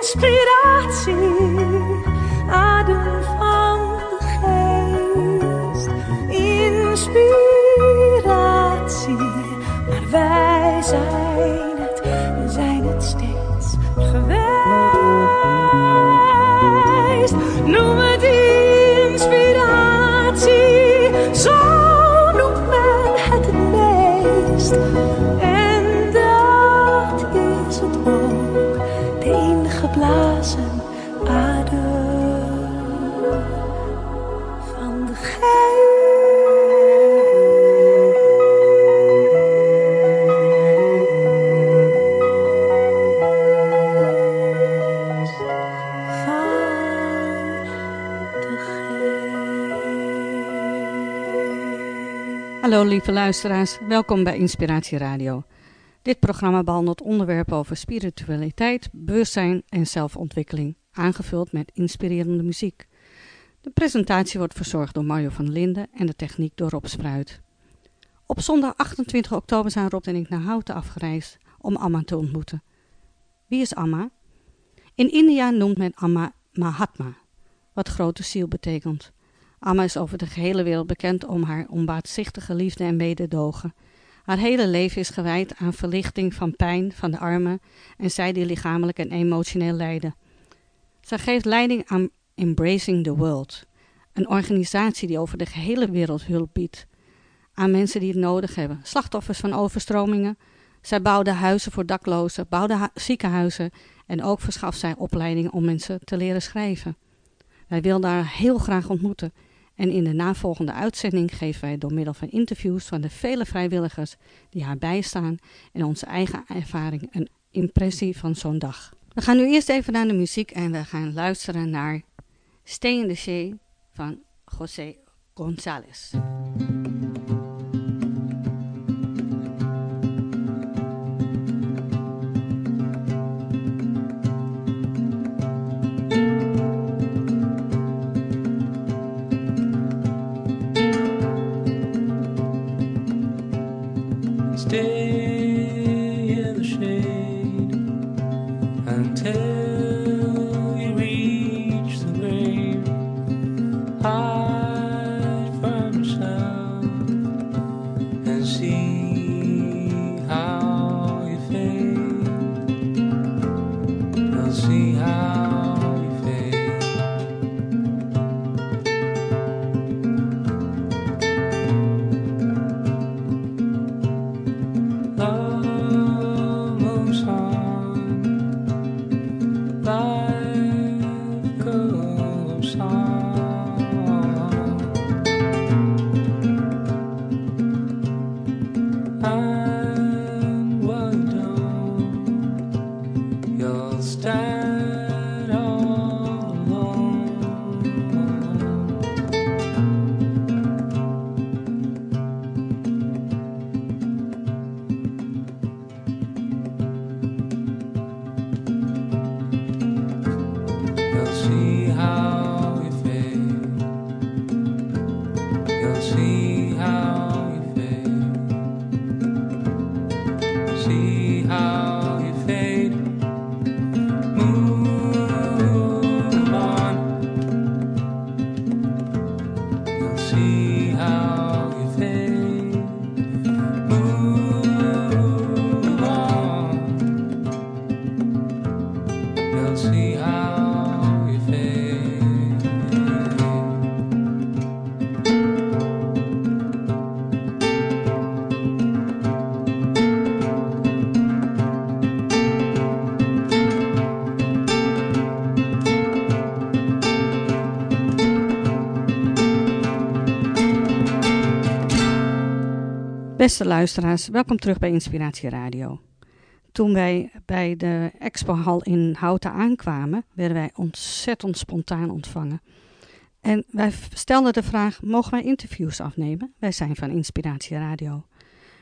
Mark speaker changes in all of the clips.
Speaker 1: inspiratie. Adem van de geest. Inspiratie.
Speaker 2: Lieve luisteraars, welkom bij Inspiratie Radio. Dit programma behandelt onderwerpen over spiritualiteit, bewustzijn en zelfontwikkeling, aangevuld met inspirerende muziek. De presentatie wordt verzorgd door Mario van Linden en de techniek door Rob Spruit. Op zondag 28 oktober zijn Rob en ik naar Houten afgereisd om Amma te ontmoeten. Wie is Amma? In India noemt men Amma Mahatma, wat grote ziel betekent. Amma is over de gehele wereld bekend om haar onbaatzichtige liefde en mededogen. Haar hele leven is gewijd aan verlichting van pijn van de armen en zij die lichamelijk en emotioneel lijden. Zij geeft leiding aan Embracing the World, een organisatie die over de gehele wereld hulp biedt aan mensen die het nodig hebben, slachtoffers van overstromingen. Zij bouwde huizen voor daklozen, bouwde hu- ziekenhuizen en ook verschaft zij opleidingen om mensen te leren schrijven. Wij wilden haar heel graag ontmoeten en in de navolgende uitzending geven wij door middel van interviews van de vele vrijwilligers die haar bijstaan en onze eigen ervaring een impressie van zo'n dag. We gaan nu eerst even naar de muziek en we gaan luisteren naar Stay in the Shade van José González.
Speaker 3: stay.
Speaker 2: Beste luisteraars, welkom terug bij Inspiratie Radio. Toen wij bij de expohal in Houten aankwamen, werden wij ontzettend spontaan ontvangen. En wij stelden de vraag, mogen wij interviews afnemen? Wij zijn van Inspiratie Radio.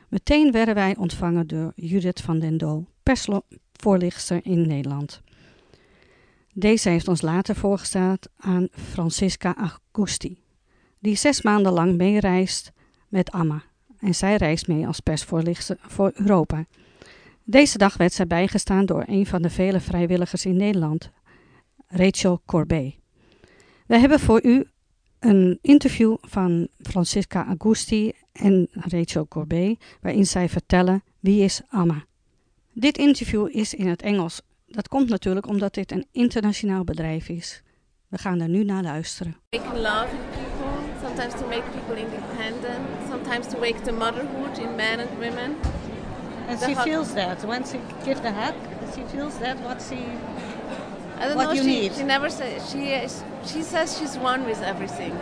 Speaker 2: Meteen werden wij ontvangen door Judith van den Doo, persvoorlichter in Nederland. Deze heeft ons later voorgesteld aan Francisca Augusti, die zes maanden lang meereist met Amma. En zij reist mee als persvoorlichter voor Europa. Deze dag werd zij bijgestaan door een van de vele vrijwilligers in Nederland, Rachel Corbet. We hebben voor u een interview van Francisca Augusti en Rachel Corbet, waarin zij vertellen wie is Amma. Dit interview is in het Engels. Dat komt natuurlijk omdat dit een internationaal bedrijf is. We gaan er nu naar luisteren.
Speaker 4: Make love sometimes to make people independent, sometimes to wake the motherhood in men and women.
Speaker 5: And
Speaker 4: The
Speaker 5: she feels that when she gives the hug, she feels that what she.
Speaker 4: I don't
Speaker 5: What
Speaker 4: know.
Speaker 5: you
Speaker 4: she,
Speaker 5: need.
Speaker 4: she never says she is, she says she's one with everything.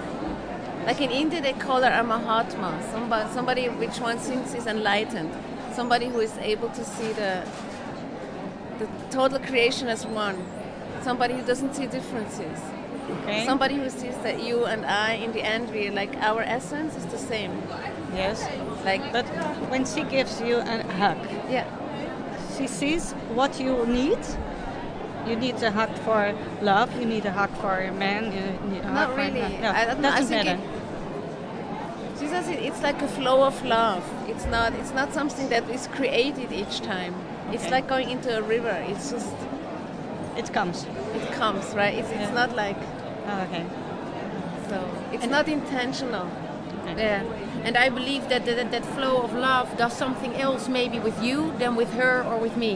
Speaker 4: Like in India, they call her a Mahatma, somebody, somebody which one thinks is enlightened, somebody who is able to see the the total creation as one, somebody who doesn't see differences,
Speaker 5: Okay.
Speaker 4: somebody who sees that you and I, in the end, we like our essence is the same.
Speaker 5: yes.
Speaker 4: Like,
Speaker 5: But when she gives you a hug,
Speaker 4: yeah,
Speaker 5: she sees what you need. You need a hug for love. You need a hug for a man. You need a hug
Speaker 4: Not
Speaker 5: for
Speaker 4: really.
Speaker 5: No,
Speaker 4: I don't know. I
Speaker 5: doesn't
Speaker 4: think
Speaker 5: matter.
Speaker 4: She says it, it's like a flow of love. It's not. It's not something that is created each time. It's like going into a river. It's just
Speaker 5: It comes.
Speaker 4: it comes right. It's, it's
Speaker 5: Yeah.
Speaker 4: not like
Speaker 5: Oh, okay.
Speaker 4: so. It's not intentional.
Speaker 6: Yeah. And I believe that, that that flow of love does something else maybe with you than with her or with me.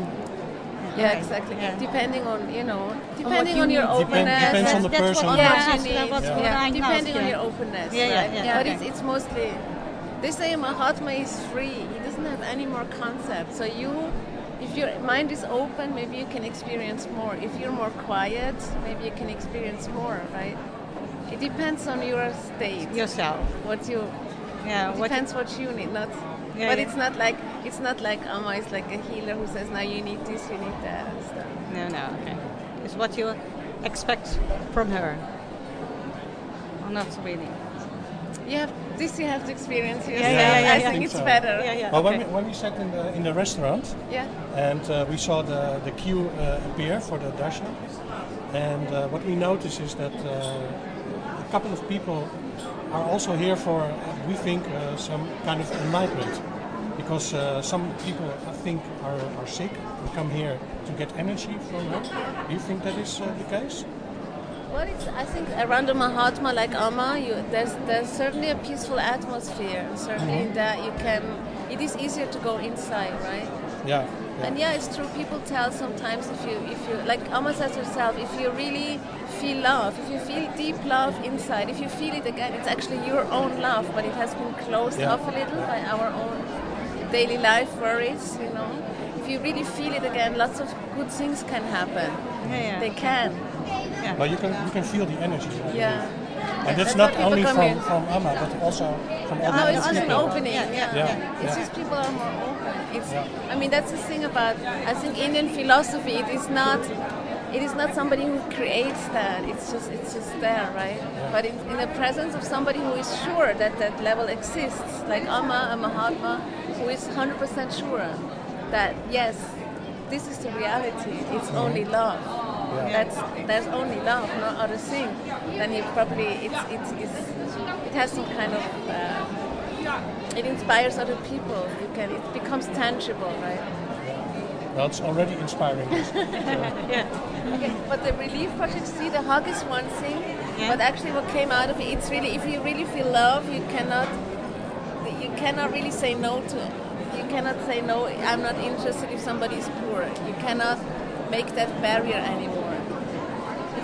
Speaker 4: Yeah,
Speaker 5: Right.
Speaker 4: exactly.
Speaker 5: Yeah.
Speaker 4: Depending on you know, depending
Speaker 6: you
Speaker 4: on your
Speaker 6: need.
Speaker 7: Depend-
Speaker 4: openness.
Speaker 7: depends on the
Speaker 5: That's
Speaker 7: person.
Speaker 5: what
Speaker 4: on
Speaker 5: I
Speaker 4: what
Speaker 5: asked,
Speaker 4: you
Speaker 5: that
Speaker 4: need.
Speaker 5: what
Speaker 4: Yeah, depending on your openness.
Speaker 5: Yeah, yeah,
Speaker 4: right?
Speaker 5: yeah,
Speaker 4: But
Speaker 5: okay.
Speaker 4: it's, it's mostly. They say Mahatma is free. He doesn't have any more concepts. So you, if your mind is open, maybe you can experience more. If you're more quiet, maybe you can experience more. Right? It depends on your state.
Speaker 5: Yourself.
Speaker 4: What you
Speaker 5: Yeah. What
Speaker 4: depends what you need. Not.
Speaker 5: Yeah,
Speaker 4: but
Speaker 5: yeah.
Speaker 4: it's not like it's not like oh, Amma is like a healer who says now you need this, you need that stuff.
Speaker 5: No, no. Okay. It's what you expect from her. Or not really.
Speaker 4: You have this. You have to experience yourself.
Speaker 5: yeah, yeah,
Speaker 4: I
Speaker 5: yeah.
Speaker 4: think
Speaker 7: I
Speaker 4: it's
Speaker 7: think so.
Speaker 4: better.
Speaker 5: Yeah, yeah.
Speaker 7: Well, when, we, when we sat in the in the restaurant
Speaker 4: Yeah.
Speaker 7: and uh, we saw the the queue uh, appear for the darshan, and uh, what we noticed is that uh, a couple of people are also here for uh, we think uh, some kind of enlightenment, because uh, some people I think are, are sick and come here to get energy from her. Do you think that is uh, the case?
Speaker 4: Well, it's, I think around the Mahatma, like Amma, you, there's there's certainly a peaceful atmosphere. and Certainly in that you can. It is easier to go inside, right?
Speaker 7: Yeah. yeah.
Speaker 4: And yeah, it's true. People tell sometimes if you if you like Amma says herself, if you really feel love, if you feel deep love inside, if you feel it again, it's actually your own love, but it has been closed
Speaker 7: Yeah.
Speaker 4: off a little by our own daily life worries. You know, if you really feel it again, lots of good things can happen.
Speaker 5: Yeah, yeah.
Speaker 4: They can.
Speaker 7: Well, you can you can feel the energy.
Speaker 4: Yeah.
Speaker 7: And that's
Speaker 4: That's
Speaker 7: not only from, from Amma, but also from
Speaker 4: oh,
Speaker 7: other No,
Speaker 4: it's just an opening.
Speaker 5: Yeah, yeah,
Speaker 7: Yeah.
Speaker 5: yeah.
Speaker 4: It's
Speaker 7: yeah.
Speaker 4: just people are more open. It's,
Speaker 7: Yeah.
Speaker 4: I mean, that's the thing about I think Indian philosophy. It is not, it is not somebody who creates that. It's just, it's just there, right? But in, in the presence of somebody who is sure that that level exists, like Amma, a Mahatma, who is 100% sure that yes, this is the reality. It's mm-hmm. only love. That's there's only love, no other thing. Then you probably it's it's, it's it has some kind of. Uh, it inspires other people. You can. It becomes tangible, right?
Speaker 7: Well, it's already inspiring. us.
Speaker 4: Okay. But the relief project, see, the hug is one thing,
Speaker 5: Yeah.
Speaker 4: but actually, what came out of it, it's really if you really feel love, you cannot, you cannot really say no to it. You cannot say no. I'm not interested if somebody is poor. You cannot make that barrier anymore.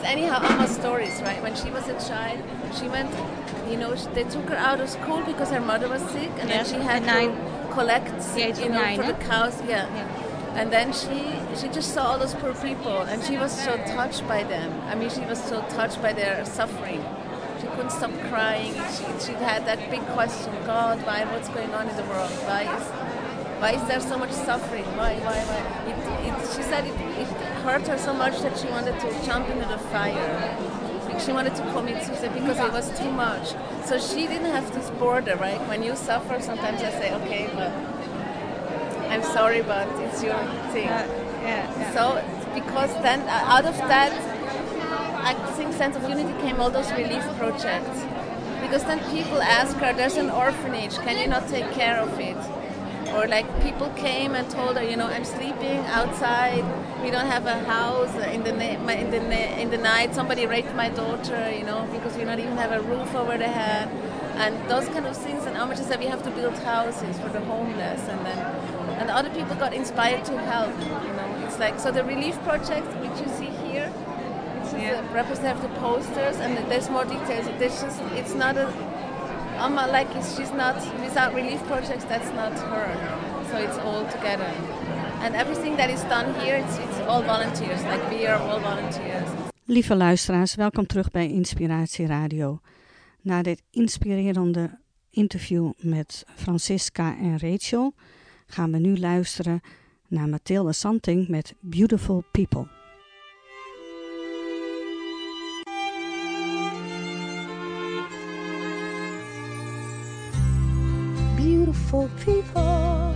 Speaker 4: Anyhow Emma's stories, right? When she was a child, she went, you know, they took her out of school because her mother was sick, and
Speaker 5: Yeah,
Speaker 4: then she had
Speaker 5: nine.
Speaker 4: to collect, you know,
Speaker 5: nine,
Speaker 4: for the
Speaker 5: eh?
Speaker 4: cows. Yeah. And then she she just saw all those poor people, and she was so touched by them. I mean, she was so touched by their suffering. She couldn't stop crying. She, she had that big question: God, why? What's going on in the world? Why is why is there so much suffering? Why, why, why? It, it, she said it, it hurt her so much that she wanted to jump into the fire. She wanted to commit suicide because it was too much. So she didn't have this border, right? When you suffer, sometimes I say, okay, but I'm sorry, but it's your thing.
Speaker 5: Uh, yeah, yeah.
Speaker 4: So because then uh, out of that, I think sense of unity came all those relief projects. Because then people ask her, there's an orphanage, can you not take care of it? Or like people came and told her, you know, I'm sleeping outside. We don't have a house in the na- in the na- in the night. Somebody raped my daughter, you know, because we don't even have a roof over the head, and those kind of things. And just said we have to build houses for the homeless, and then and other people got inspired to help. You know, it's like so the relief project which you see here. It's
Speaker 5: Yeah.
Speaker 4: uh, represent the posters, and there's more details. There's just it's not a Amma like she's not without relief projects. That's not her. So it's all together, and everything that is done here, it's it's all volunteers. Like we are all volunteers.
Speaker 2: Lieve luisteraars, welkom terug bij Inspiratie Radio. Na dit inspirerende interview met Francisca en Rachel gaan we nu luisteren naar Mathilde Santing met Beautiful People.
Speaker 1: Beautiful people.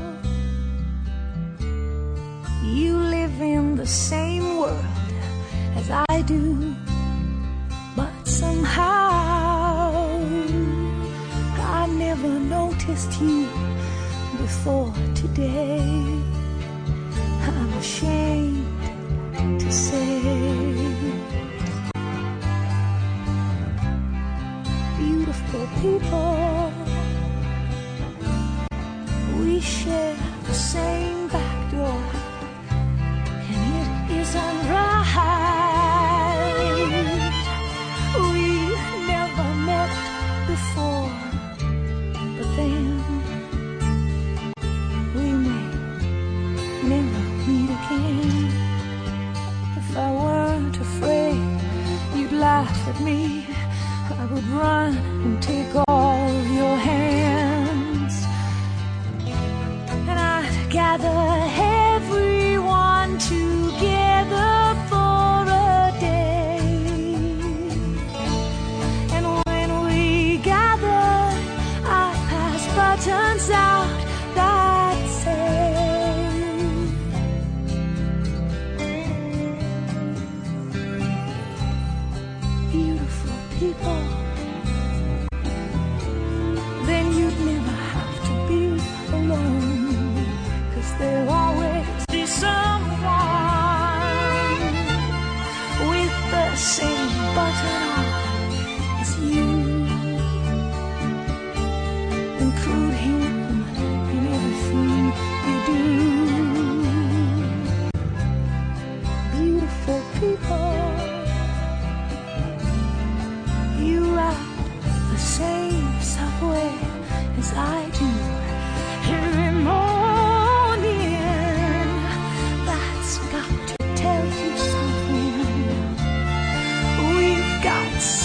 Speaker 1: You live in the same world as I do, but somehow I never noticed you before today. I'm ashamed to say. Beautiful people we share the same back door, and it isn't right. We never met before, but then we may never meet again. If I weren't afraid, you'd laugh at me. I would run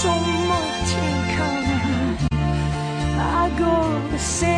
Speaker 1: so much in common. I go the same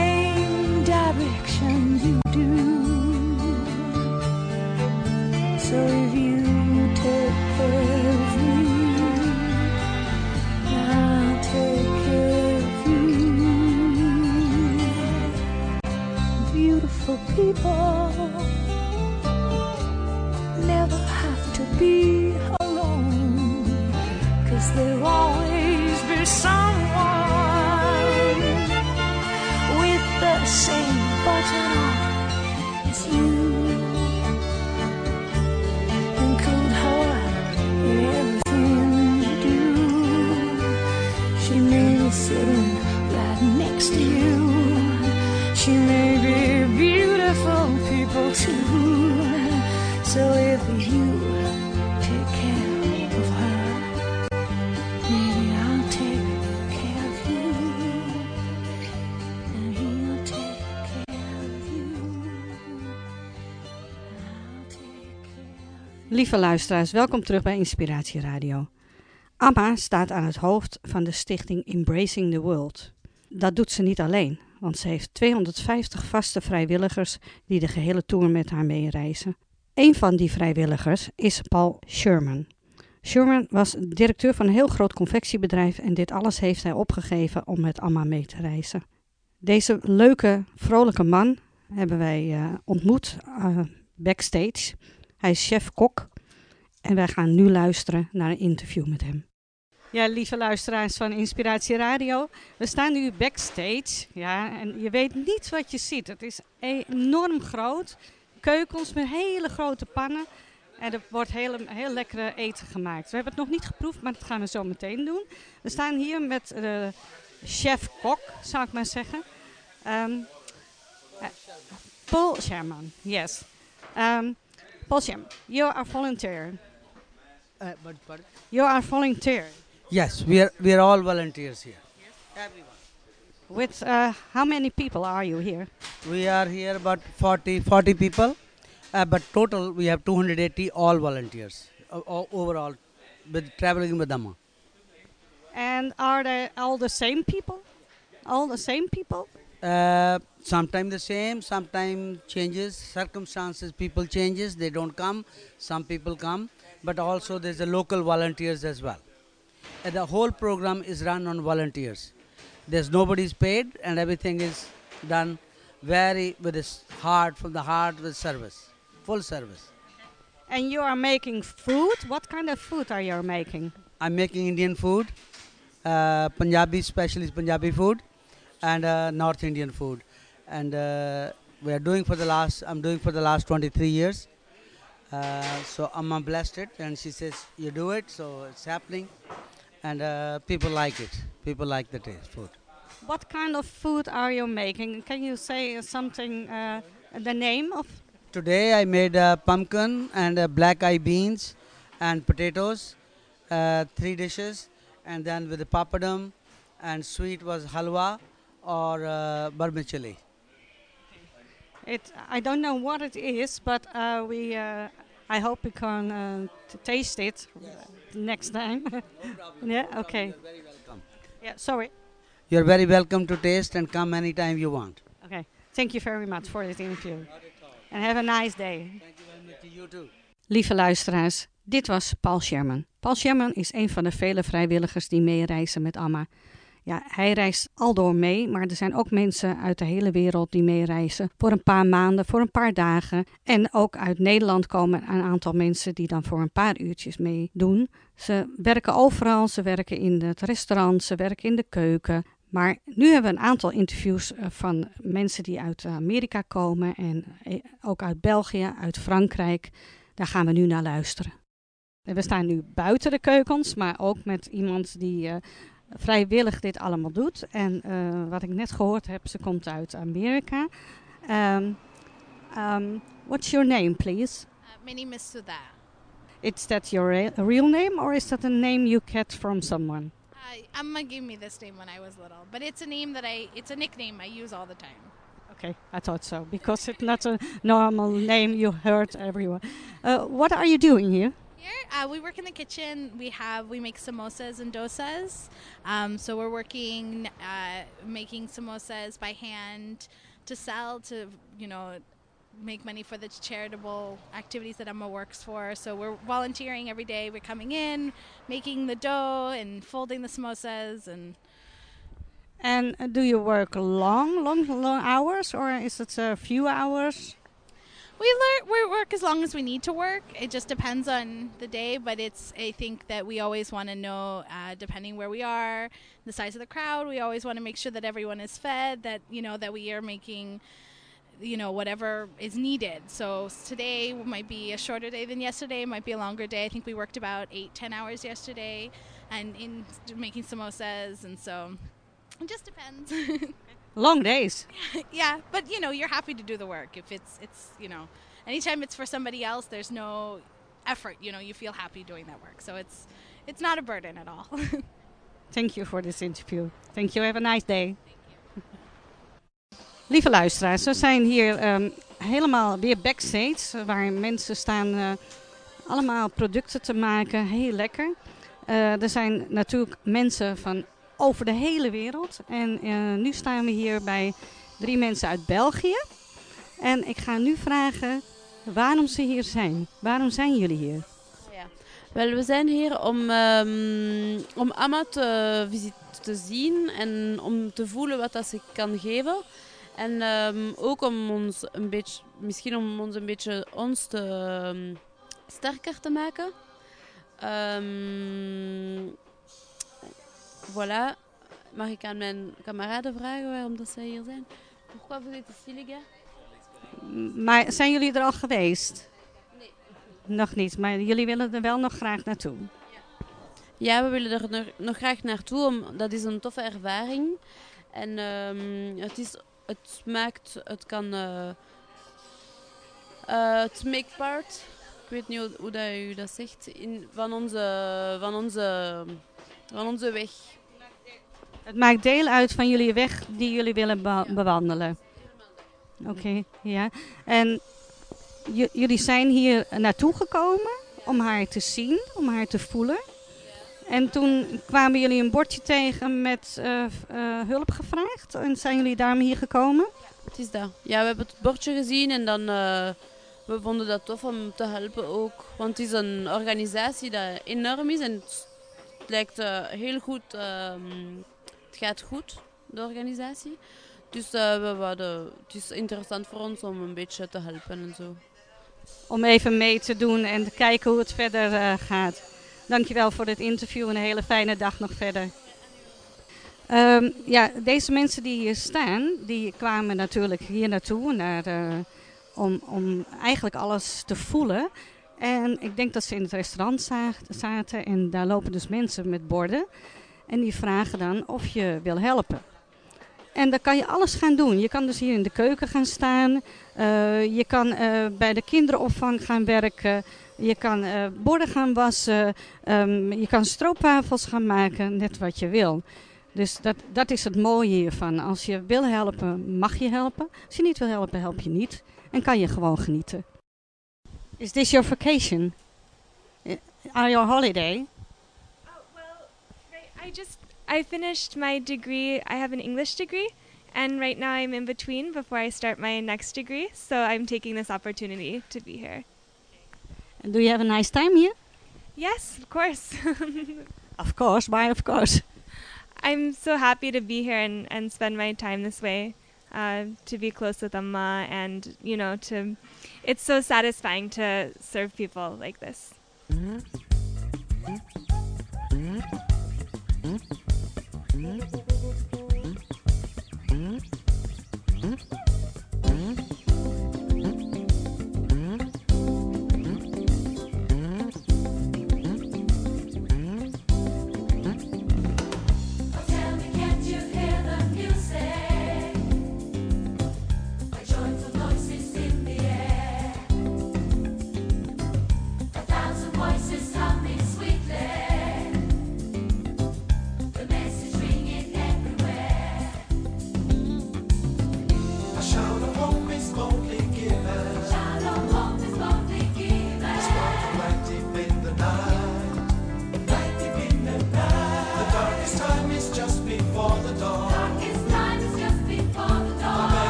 Speaker 2: Luisteraars, welkom terug bij Inspiratie Radio. Amma staat aan het hoofd van de stichting Embracing the World. Dat doet ze niet alleen, want ze heeft 250 vaste vrijwilligers die de gehele tour met haar meereizen. Een van die vrijwilligers is Paul Sherman. Sherman was directeur van een heel groot confectiebedrijf en dit alles heeft hij opgegeven om met Amma mee te reizen. Deze leuke, vrolijke man hebben wij eh, ontmoet eh, backstage. Hij is chef-kok en wij gaan nu luisteren naar een interview met hem. Ja, lieve luisteraars van Inspiratie Radio. We staan nu backstage. Ja, en je weet niet wat je ziet. Het is enorm groot. Keukens met hele grote pannen. En er wordt heel, heel lekkere eten gemaakt. We hebben het nog niet geproefd, maar dat gaan we zo meteen doen. We staan hier met de chef-kok, zou ik maar zeggen. Ehm, eh, Paul Sherman, yes. Um, Paul Sherman, you are volunteer.
Speaker 8: Uh, but, pardon?
Speaker 2: You are volunteer.
Speaker 8: Yes, we are we are all volunteers here. Yes, Everyone.
Speaker 2: With uh, how many people are you here?
Speaker 8: We are here about 40, 40 people, uh, but total we have 280 all volunteers o- overall, with traveling with Dhamma.
Speaker 2: And are they all the same people? All the same people?
Speaker 8: Sometimes the same, sometimes changes, circumstances, people changes, they don't come, some people come, but also there's a local volunteers as well. And the whole program is run on volunteers. There's nobody's paid and everything is done very with this heart, from the heart with service, full service.
Speaker 2: And you are making food. What kind of food are you making?
Speaker 8: I'm making Indian food, uh, Punjabi specialist Punjabi food, and uh, North Indian food, and uh, we are doing for the last. I'm doing for the last 23 years. Uh, so Amma blessed it, and she says you do it, so it's happening, and uh, people like it. People like the taste food.
Speaker 2: What kind of food are you making? Can you say something, uh, the name of?
Speaker 8: Today I made uh, pumpkin and uh, black eye beans and potatoes, uh, three dishes, and then with the papadum and sweet was halwa or uh, vermicelli.
Speaker 2: It, I don't know what it is, but uh, we. Uh, I hope we can uh, t- taste it next time. yeah. Okay.
Speaker 8: very welcome.
Speaker 2: Yeah. Sorry.
Speaker 8: You're very welcome to taste and come anytime you want.
Speaker 2: Okay. Thank you very much for this interview. And have a nice day.
Speaker 8: Thank you very much to you too.
Speaker 2: Lieve luisteraars, dit was Paul Sherman. Paul Sherman is een van de vele vrijwilligers die meereizen met Amma. Ja, hij reist aldoor mee, maar er zijn ook mensen uit de hele wereld die meereizen. Voor een paar maanden, voor een paar dagen. En ook uit Nederland komen een aantal mensen die dan voor een paar uurtjes meedoen. Ze werken overal, ze werken in het restaurant, ze werken in de keuken. Maar nu hebben we een aantal interviews eh, van mensen die uit Amerika komen en eh, ook uit België, uit Frankrijk. Daar gaan we nu naar luisteren. En we staan nu buiten de keukens, maar ook met iemand die eh, vrijwillig dit allemaal doet. En eh, wat ik net gehoord heb, ze komt uit Amerika. Um, um, what's your name, please?
Speaker 9: Uh, my name is Sudha.
Speaker 2: Is that your re- real name or is that a name you get from someone?
Speaker 9: Amma gave me this name when I was little, but it's a name that I, it's a nickname I use all the time.
Speaker 2: Okay, I thought so because it's not a normal name you heard everyone. Uh, what are you doing here?
Speaker 9: Uh, we work in the kitchen. We have we make samosas and dosas. Um, so we're working uh, making samosas by hand to sell to you know make money for the charitable activities that Emma works for. So we're volunteering every day. We're coming in, making the dough and folding the samosas and
Speaker 2: And do you work long, long, long hours, or is it a few hours?
Speaker 9: We learn we work as long as we need to work. It just depends on the day, but it's I think that we always want to know, uh, depending where we are, the size of the crowd. We always want to make sure that everyone is fed. That you know that we are making, you know, whatever is needed. So today might be a shorter day than yesterday. it Might be a longer day. I think we worked about eight ten hours yesterday, and in making samosas, and so it just depends.
Speaker 2: Long days.
Speaker 9: yeah, but you know, you're happy to do the work. If it's it's you know, anytime it's for somebody else, there's no effort. You know, you feel happy doing that work. So it's it's not a burden at all.
Speaker 2: Thank you for this interview. Thank you. Have a nice day. Lieve luisteraars, we zijn hier ehm, helemaal weer backstage, waar mensen staan eh, allemaal producten te maken. Heel lekker. Eh, er zijn natuurlijk mensen van over de hele wereld. En eh, nu staan we hier bij drie mensen uit België. En ik ga nu vragen waarom ze hier zijn. Waarom zijn jullie hier?
Speaker 10: Ja. Wel, we zijn hier om, ehm, om Amma te, zien en om te voelen wat dat ze kan geven. En ehm, ook om ons een beetje, misschien om ons een beetje ons te, ehm, sterker te maken. Voilà. Mag ik aan mijn kameraden vragen waarom dat zij hier zijn? Pourquoi vous êtes ici, les gars?
Speaker 2: Maar zijn jullie er al geweest? Nee. Nog niet, maar jullie willen er wel nog graag naartoe.
Speaker 10: Ja, we willen er nog, graag naartoe. Om, dat is een toffe ervaring. En ehm, het, is, het maakt, het kan, eh, eh, het make part, ik weet niet hoe, hoe dat u dat zegt, in, van, onze, van, onze, van onze weg.
Speaker 2: Het maakt deel uit van jullie weg die jullie willen be- bewandelen. Oké, ja. En jullie zijn hier naartoe gekomen om haar te zien, om haar te voelen. En toen kwamen jullie een bordje tegen met eh, eh, hulp gevraagd. En zijn jullie daarom hier gekomen?
Speaker 10: Het is dat. Ja, we hebben het bordje gezien en dan uh, we vonden dat tof om te helpen ook. Want het is een organisatie die enorm is en het lijkt uh, heel goed. Um, het gaat goed, de organisatie. Dus uh, we het is interessant voor ons om een beetje te helpen en zo.
Speaker 2: Om even mee te doen en te kijken hoe het verder uh, gaat. Dankjewel voor dit interview en een hele fijne dag nog verder. Um, ja, deze mensen die hier staan, die kwamen natuurlijk hier naartoe naar, om, om eigenlijk alles te voelen. En ik denk dat ze in het restaurant zaten en daar lopen dus mensen met borden. En die vragen dan of je wil helpen. En dan kan je alles gaan doen. Je kan dus hier in de keuken gaan staan. Uh, je kan uh, bij de kinderopvang gaan werken. Je kan uh, borden gaan wassen. Um, je kan stroopwafels gaan maken. Net wat je wil. Dus dat, dat is het mooie hiervan. Als je wil helpen, mag je helpen. Als je niet wil helpen, help je niet. En kan je gewoon genieten. Is this your vacation? Are your holiday?
Speaker 11: Oh, well, I just I finished my degree. I have an English degree, and right now I'm in between before I start my next degree. So I'm taking this opportunity to be here.
Speaker 2: And do you have a nice time here?
Speaker 11: Yes, of course.
Speaker 2: of course, why of course?
Speaker 11: I'm so happy to be here and, and spend my time this way. Uh, to be close with Amma and you know to it's so satisfying to serve people like this. Mm-hmm.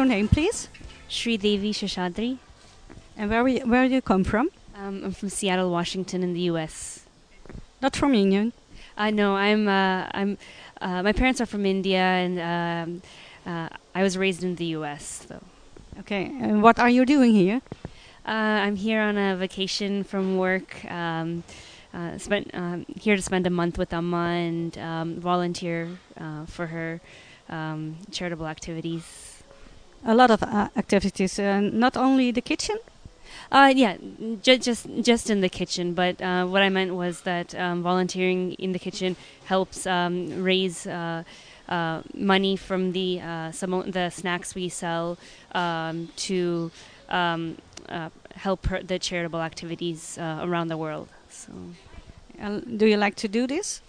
Speaker 2: Your name, please?
Speaker 12: Sri Devi Shashadri.
Speaker 2: And where we, where do you come from?
Speaker 12: Um, I'm from Seattle, Washington, in the U.S.
Speaker 2: Not from Indian.
Speaker 12: I know. I'm. Uh, I'm. Uh, my parents are from India, and um, uh, I was raised in the U.S. So.
Speaker 2: Okay. And what are you doing here?
Speaker 12: Uh, I'm here on a vacation from work. Um, uh, spent um, here to spend a month with Amma and um, volunteer uh, for her um, charitable activities.
Speaker 2: A lot of uh, activities, uh, not only the kitchen.
Speaker 12: Uh, yeah, ju- just just in the kitchen. But uh, what I meant was that um, volunteering in the kitchen helps um, raise uh, uh, money from the uh, some the snacks we sell um, to um, uh, help her, the charitable activities uh, around the world. So,
Speaker 2: do you like to do this?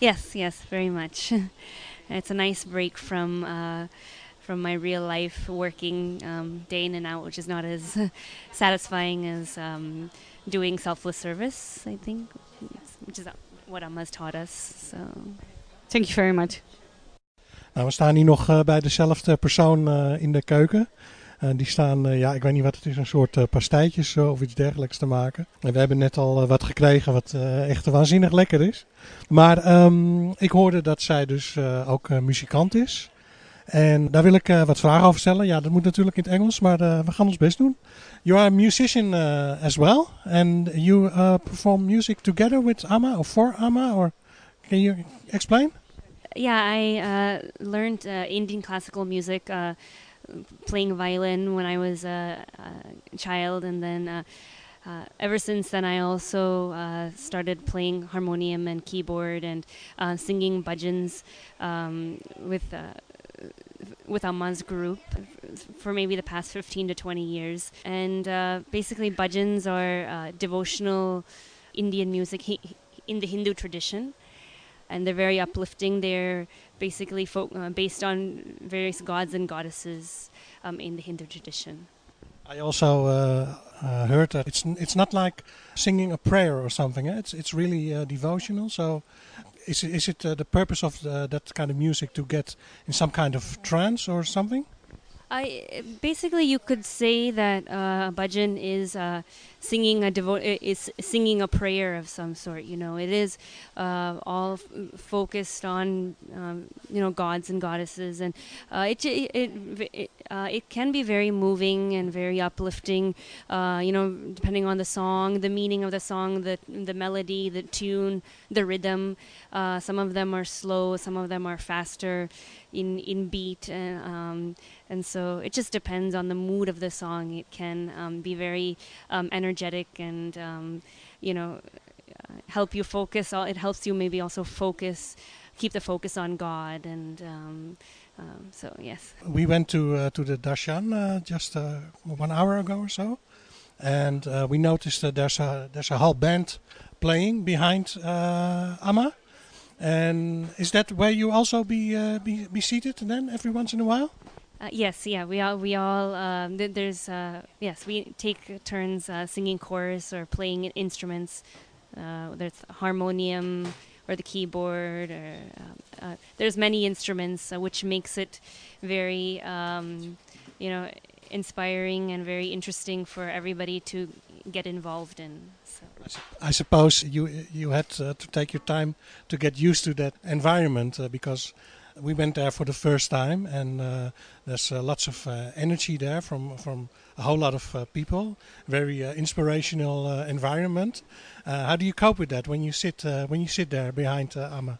Speaker 12: yes, yes, very much. it's a nice break from. From my real life working um, day in and out, which is not as satisfying as um, doing selfless service, I think, which is what Amma has taught us. So.
Speaker 2: Thank you very much.
Speaker 7: Nou, we staan hier nog eh, bij dezelfde persoon eh, in de keuken. Eh, die staan, eh, ja, ik weet niet wat het is, een soort eh, pastijtjes of iets dergelijks te maken. En we hebben net al wat gekregen wat eh, echt waanzinnig lekker is. Maar ehm, ik hoorde dat zij dus eh, ook muzikant is. En daar wil ik eh, wat vragen over stellen. Ja, dat moet natuurlijk in het Engels, maar eh, we gaan ons best doen. You are a musician uh, as well, and you uh, perform music together with Amma or for Amma, or can you explain?
Speaker 12: Yeah, I uh, learned uh, Indian classical music uh, playing violin when I was a, a child, and then uh, uh, ever since then, I also uh, started playing harmonium and keyboard and uh, singing bhajans um, with. With Amma's group for maybe the past 15 to 20 years. And uh, basically, bhajans are uh, devotional Indian music in the Hindu tradition and they're very uplifting. They're basically fo- uh, based on various gods and goddesses um, in the Hindu tradition.
Speaker 7: I also uh, uh, heard that it's it's not like singing a prayer or something. Eh? It's it's really uh, devotional. So, is it, is it uh, the purpose of the, that kind of music to get in some kind of trance or something?
Speaker 12: I basically you could say that uh, bhajan is uh, singing a devo- is singing a prayer of some sort. You know, it is uh, all f- focused on um, you know gods and goddesses, and uh, it it it, uh, it can be very moving and very uplifting. Uh, you know, depending on the song, the meaning of the song, the the melody, the tune, the rhythm. Some of them are slow, some of them are faster in in beat, and um, and so it just depends on the mood of the song. It can um, be very um, energetic and um, you know uh, help you focus. It helps you maybe also focus, keep the focus on God, and um, so yes.
Speaker 7: We went to uh, to the Dashan uh, just uh, one hour ago or so, and uh, we noticed that there's a there's a whole band playing behind uh, Amma. And is that where you also be uh, be be seated then every once in a while?
Speaker 12: Uh, yes, yeah, we all we all um, th- there's uh, yes we take turns uh, singing chorus or playing instruments. Uh, there's harmonium or the keyboard or uh, there's many instruments which makes it very um, you know inspiring and very interesting for everybody to get involved in. So.
Speaker 7: I suppose you you had uh, to take your time to get used to that environment uh, because we went there for the first time and uh, there's uh, lots of energy there from from a whole lot of people. Very inspirational environment. How do you cope with that when you sit when you sit there behind Amma?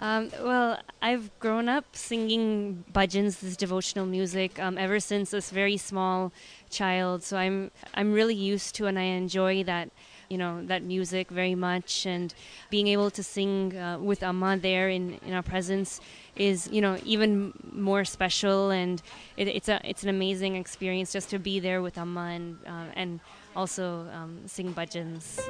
Speaker 12: Um, well, I've grown up singing bhajans, this devotional music, um, ever since this very small child. So I'm I'm really used to, and I enjoy that, you know, that music very much. And being able to sing uh, with Amma there in, in our presence is, you know, even more special. And it, it's a it's an amazing experience just to be there with Amma and uh, and also um, sing bhajans.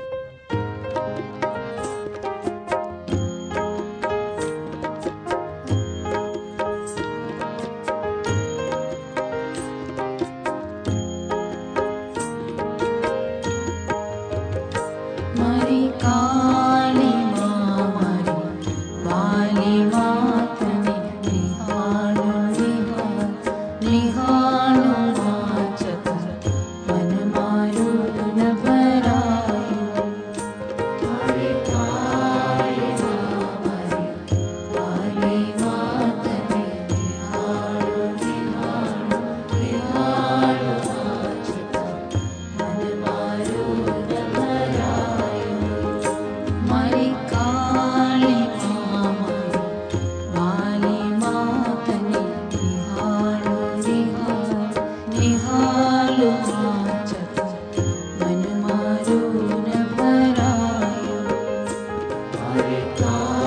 Speaker 1: Amrita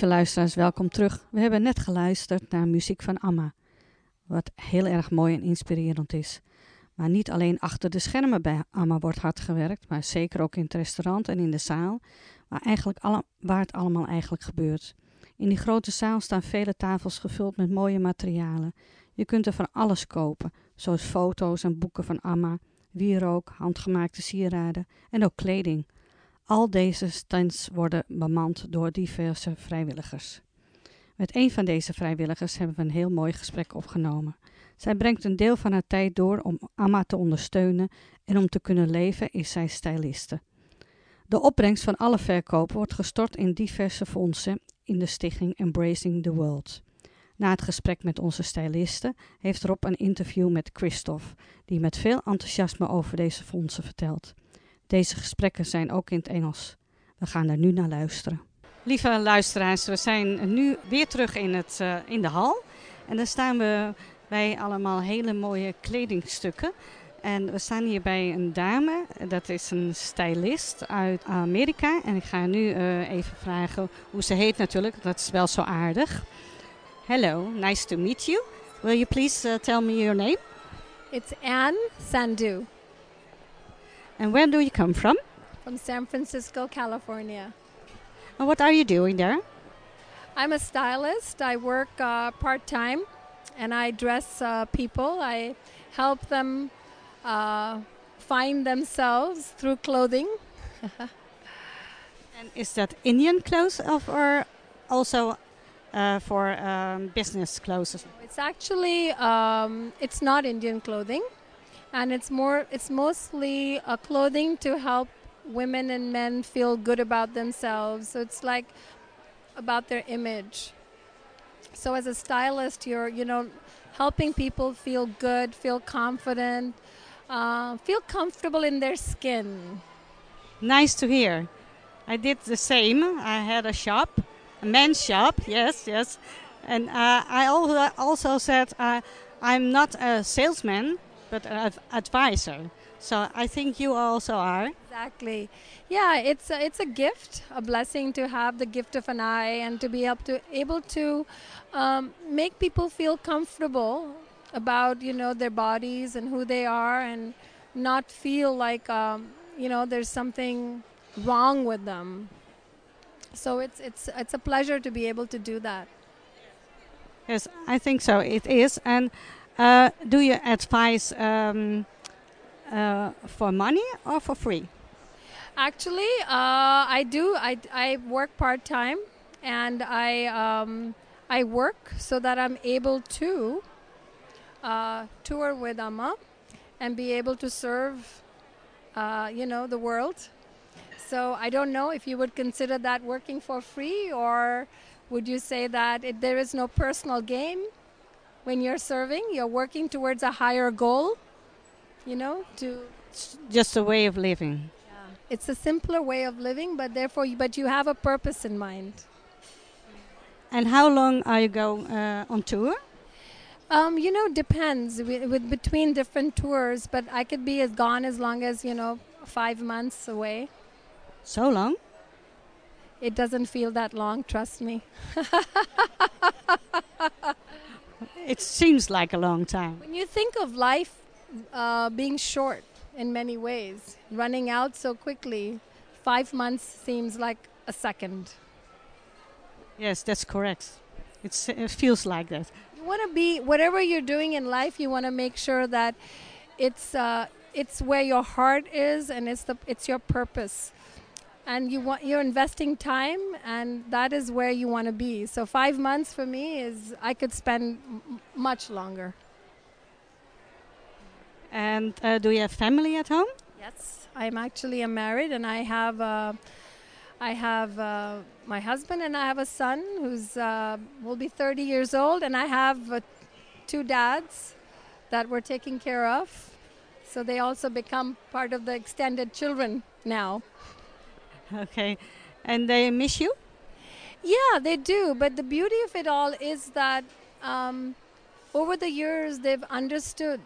Speaker 2: Lieve luisteraars, welkom terug. We hebben net geluisterd naar muziek van Amma, wat heel erg mooi en inspirerend is. Maar niet alleen achter de schermen bij Amma wordt hard gewerkt, maar zeker ook in het restaurant en in de zaal, waar, eigenlijk alle, waar het allemaal eigenlijk gebeurt. In die grote zaal staan vele tafels gevuld met mooie materialen. Je kunt er van alles kopen, zoals foto's en boeken van Amma, wierook, handgemaakte sieraden en ook kleding. Al deze stands worden bemand door diverse vrijwilligers. Met een van deze vrijwilligers hebben we een heel mooi gesprek opgenomen. Zij brengt een deel van haar tijd door om Amma te ondersteunen en om te kunnen leven is zij styliste. De opbrengst van alle verkopen wordt gestort in diverse fondsen in de stichting Embracing the World. Na het gesprek met onze styliste heeft Rob een interview met Christophe, die met veel enthousiasme over deze fondsen vertelt. Deze gesprekken zijn ook in het Engels. We gaan er nu naar luisteren. Lieve luisteraars, we zijn nu weer terug in, het, uh, in de hal. En dan staan we bij allemaal hele mooie kledingstukken. En we staan hier bij een dame, dat is een stylist uit Amerika. En ik ga nu uh, even vragen hoe ze heet natuurlijk, dat is wel zo aardig. Hello, nice to meet you. Will you please uh, tell me your name?
Speaker 13: It's Anne Sandu.
Speaker 2: And where do you come from?
Speaker 13: From San Francisco, California.
Speaker 2: And what are you doing there?
Speaker 13: I'm a stylist. I work uh, part time and I dress uh, people. I help them uh, find themselves through clothing.
Speaker 2: and is that Indian clothes of, or also uh, for um, business clothes?
Speaker 13: It's actually um, it's not Indian clothing and it's more it's mostly a clothing to help women and men feel good about themselves. So it's like about their image. So as a stylist you're you know helping people feel good feel confident uh, feel comfortable in their skin.
Speaker 2: Nice to hear. I did the same. I had a shop a men's shop yes yes. And uh, i also said uh, i'm not a salesman but an advisor. So I think you also are.
Speaker 13: Exactly. Yeah, it's a, it's a gift, a blessing to have the gift of an eye and to be able to able to um, make people feel comfortable about you know their bodies and who they are and not feel like um, you know there's something wrong with them. So it's it's it's a pleasure to be able to do that.
Speaker 2: Yes, I think so. It is and. Uh, do you advise um, uh, for money or for free?
Speaker 13: Actually, uh, I do. I, I work part time, and I um, I work so that I'm able to uh, tour with Amma and be able to serve, uh, you know, the world. So I don't know if you would consider that working for free, or would you say that it, there is no personal gain when you're serving? You're working towards a higher goal, you know, to
Speaker 2: Just a way of living.
Speaker 13: it's a simpler way of living, but therefore, but you have a purpose in mind.
Speaker 2: And how long are you going uh, on tour?
Speaker 13: Um, you know, depends with, with between different tours, but I could be as gone as long as you know five months away.
Speaker 2: So long?
Speaker 13: It doesn't feel that long, trust me.
Speaker 2: It seems like a long time.
Speaker 13: When you think of life uh, being short in many ways, running out so quickly, five months seems like a second.
Speaker 2: Yes, that's correct. It's, it feels like that.
Speaker 13: You want to be whatever you're doing in life. You want to make sure that it's uh, it's where your heart is and it's the it's your purpose. And you want you're investing time, and that is where you want to be. So five months for me is I could spend m- much longer.
Speaker 2: And uh, do you have family at home?
Speaker 13: Yes, I'm actually am married, and I have uh, I have uh, my husband, and I have a son who's uh, will be 30 years old, and I have uh, two dads that we're taking care of. So they also become part of the extended children now.
Speaker 2: Okay. And they miss you?
Speaker 13: Yeah, they do. But the beauty of it all is that um, over the years they've understood,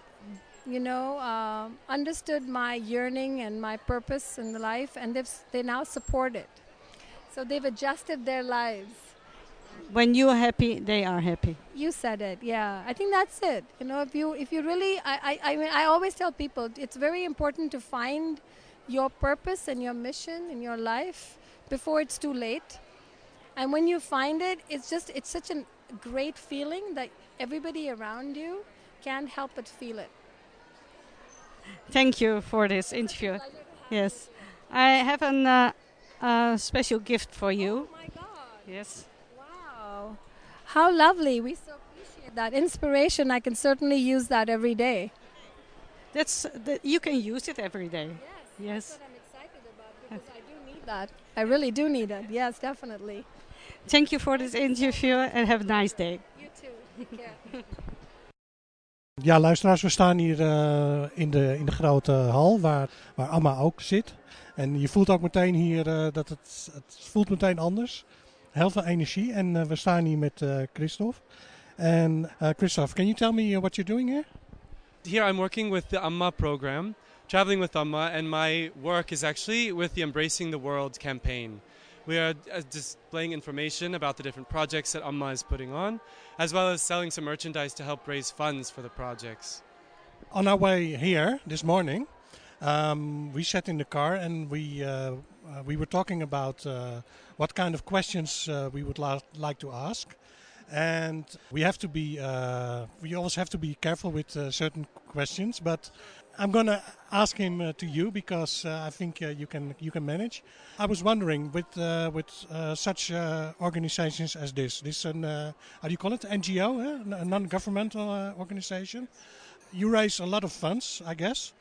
Speaker 13: you know, uh, understood my yearning and my purpose in life, and they've they now support it. So they've adjusted their lives.
Speaker 2: When you are happy, they are happy.
Speaker 13: You said it, yeah. I think that's it. You know, if you if you really, I I I, mean, I always tell people it's very important to find your purpose and your mission in your life before it's too late. And when you find it, it's just it's such a great feeling that everybody around you can't help but feel it.
Speaker 2: Thank you for this interview. Yes. I have an uh, uh, special gift for you.
Speaker 13: Oh my God!
Speaker 2: Yes.
Speaker 13: Wow, how lovely! We so appreciate that inspiration. I can certainly use that every day.
Speaker 2: That's the, you can use it every day. Yes.
Speaker 13: I'm excited about because I do need that. I really do need it. Yes, definitely.
Speaker 2: Thank you for this interview and have a nice day.
Speaker 13: You too. Take care.
Speaker 7: Ja, luisteraars, we staan hier eh, in, de, in de grote hal waar, waar Amma ook zit. En je voelt ook meteen hier eh, dat het, het voelt meteen anders. Heel veel energie. En eh, we staan hier met eh Christophe. En eh Christophe, can you tell me what you're doing here?
Speaker 14: Here I'm working with the Amma program, traveling with Amma, and my work is actually with the Embracing the World campaign. We are uh, displaying information about the different projects that Amma is putting on, as well as selling some merchandise to help raise funds for the projects.
Speaker 7: On our way here this morning, um, we sat in the car and we uh, uh, we were talking about uh, what kind of questions uh, we would la- like to ask, and we have to be uh, we always have to be careful with certain questions. But I'm gonna ask him uh, to you because uh, I think uh, you can you can manage. I was wondering with uh, with uh, such uh, organizations as this, this an how do you call it NGO, eh? a non-governmental organization. You raise a lot of funds, I guess.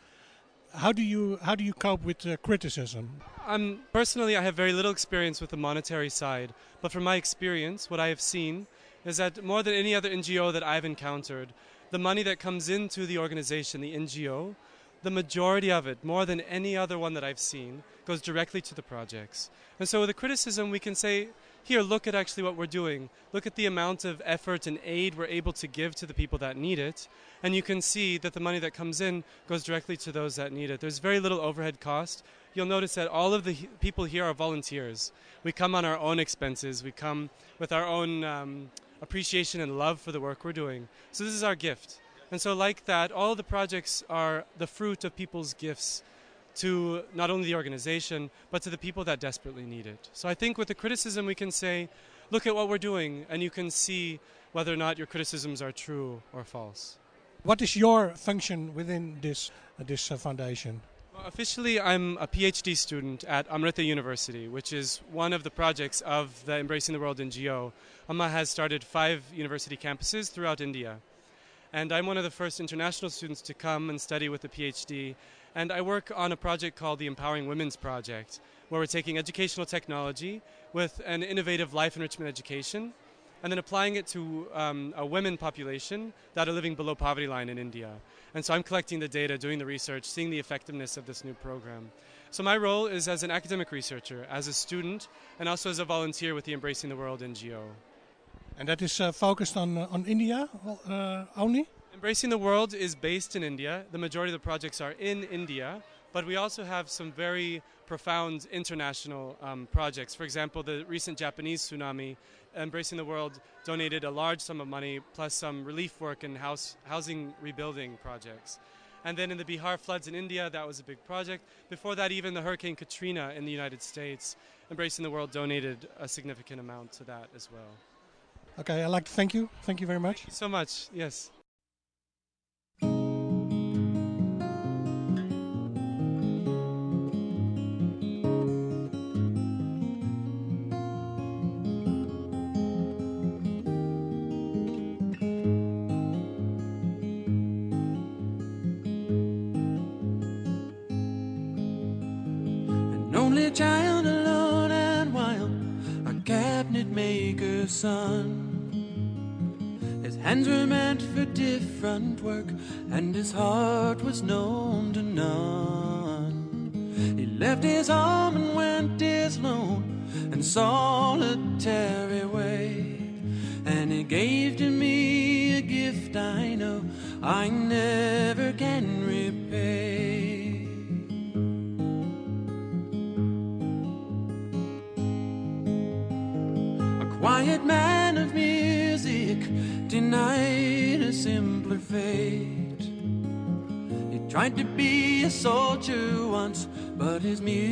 Speaker 7: How do you how do you cope with criticism?
Speaker 14: Um, personally, I have very little experience with the monetary side, but from my experience, what I have seen is that more than any other NGO that I've encountered, the money that comes into the organization, the NGO, the majority of it, more than any other one that I've seen, goes directly to the projects. And so, with the criticism, we can say, here, look at actually what we're doing. Look at the amount of effort and aid we're able to give to the people that need it. And you can see that the money that comes in goes directly to those that need it. There's very little overhead cost. You'll notice that all of the he- people here are volunteers. We come on our own expenses, we come with our own um, appreciation and love for the work we're doing. So, this is our gift. And so, like that, all the projects are the fruit of people's gifts to not only the organization, but to the people that desperately need it. So I think with the criticism, we can say, look at what we're doing, and you can see whether or not your criticisms are true or false.
Speaker 7: What is your function within this uh, this uh, foundation?
Speaker 14: Officially, I'm a PhD student at Amrita University, which is one of the projects of the Embracing the World NGO. Amma has started five university campuses throughout India. And I'm one of the first international students to come and study with a PhD. And I work on a project called the Empowering Women's Project, where we're taking educational technology with an innovative life enrichment education and then applying it to um, a women population that are living below poverty line in India. And so I'm collecting the data, doing the research, seeing the effectiveness of this new program. So my role is as an academic researcher, as a student, and also as a volunteer with the Embracing the World NGO.
Speaker 7: And that is uh, focused on uh, on India uh, only.
Speaker 14: Embracing the World is based in India. The majority of the projects are in India, but we also have some very profound international um, projects. For example, the recent Japanese tsunami, Embracing the World donated a large sum of money plus some relief work and house, housing rebuilding projects. And then in the Bihar floods in India, that was a big project. Before that, even the Hurricane Katrina in the United States, Embracing the World donated a significant amount to that as well.
Speaker 7: Okay, I'd like to thank you. Thank you very much.
Speaker 14: Thank you so much. Yes.
Speaker 15: Work, and his heart was known soldier once, but his music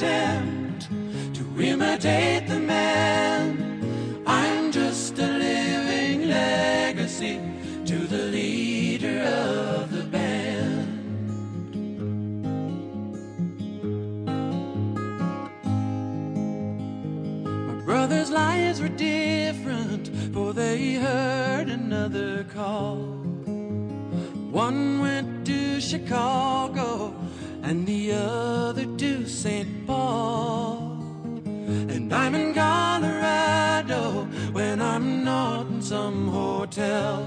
Speaker 15: attempt to imitate the man. I'm just a living legacy to the leader of the band. My brother's lives were different, for they heard another call. One went to Chicago, and the other to St. Paul. And I'm in Colorado when I'm not in some hotel.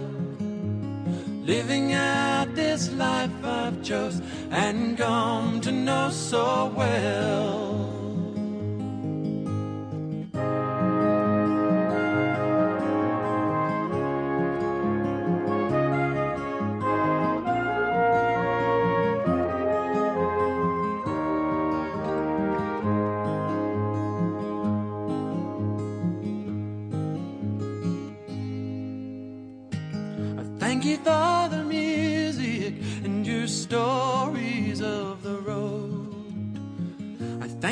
Speaker 15: Living out this life I've chose and come to know so well.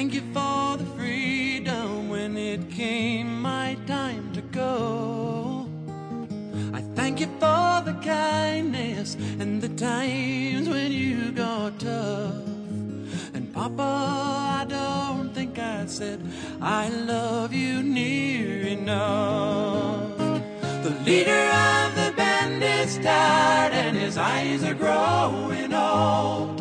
Speaker 15: Thank you for the freedom when it came my time to go. I thank you for the kindness and the times when you got tough. And Papa, I don't think I said I love you near enough. The leader of the band is tired and his eyes are growing old.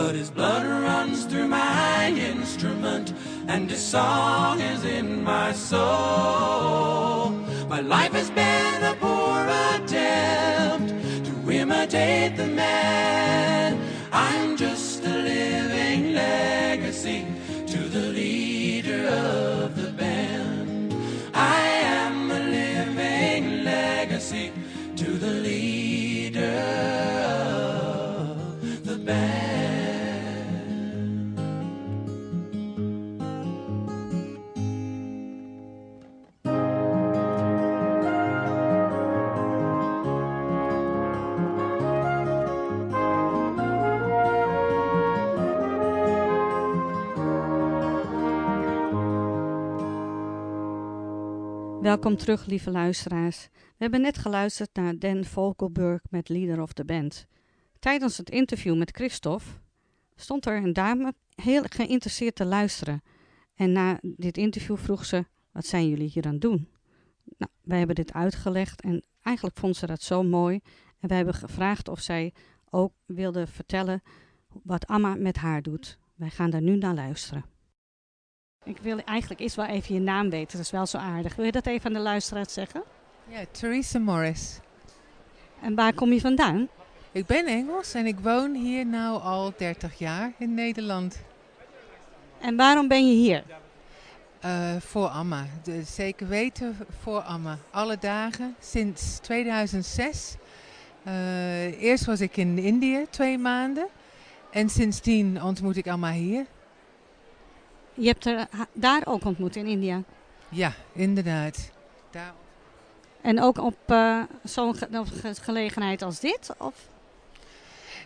Speaker 15: But his blood runs through my instrument and his song is in my soul. My life has been a poor attempt to imitate the man. I'm just a living legacy
Speaker 2: Welkom terug, lieve luisteraars. We hebben net geluisterd naar Dan Vogelburg met Leader of the Band. Tijdens het interview met Christophe stond er een dame heel geïnteresseerd te luisteren. En na dit interview vroeg ze: Wat zijn jullie hier aan het doen? Nou, wij hebben dit uitgelegd en eigenlijk vond ze dat zo mooi. En wij hebben gevraagd of zij ook wilde vertellen wat Amma met haar doet. Wij gaan daar nu naar luisteren. Ik wil eigenlijk eerst wel even je naam weten, dat is wel zo aardig. Wil je dat even aan de luisteraars zeggen?
Speaker 16: Ja, Theresa Morris.
Speaker 2: En waar kom je vandaan?
Speaker 16: Ik ben Engels en ik woon hier nu al 30 jaar in Nederland.
Speaker 2: En waarom ben je hier?
Speaker 16: Uh, voor Amma. De, zeker weten voor Amma. Alle dagen sinds 2006. Uh, eh, eerst was ik in Indië twee maanden. En sindsdien ontmoet ik Amma hier.
Speaker 2: Je hebt haar daar ook ontmoet in India?
Speaker 16: Ja, inderdaad. Daar.
Speaker 2: En ook op uh, zo'n gelegenheid als dit? Of?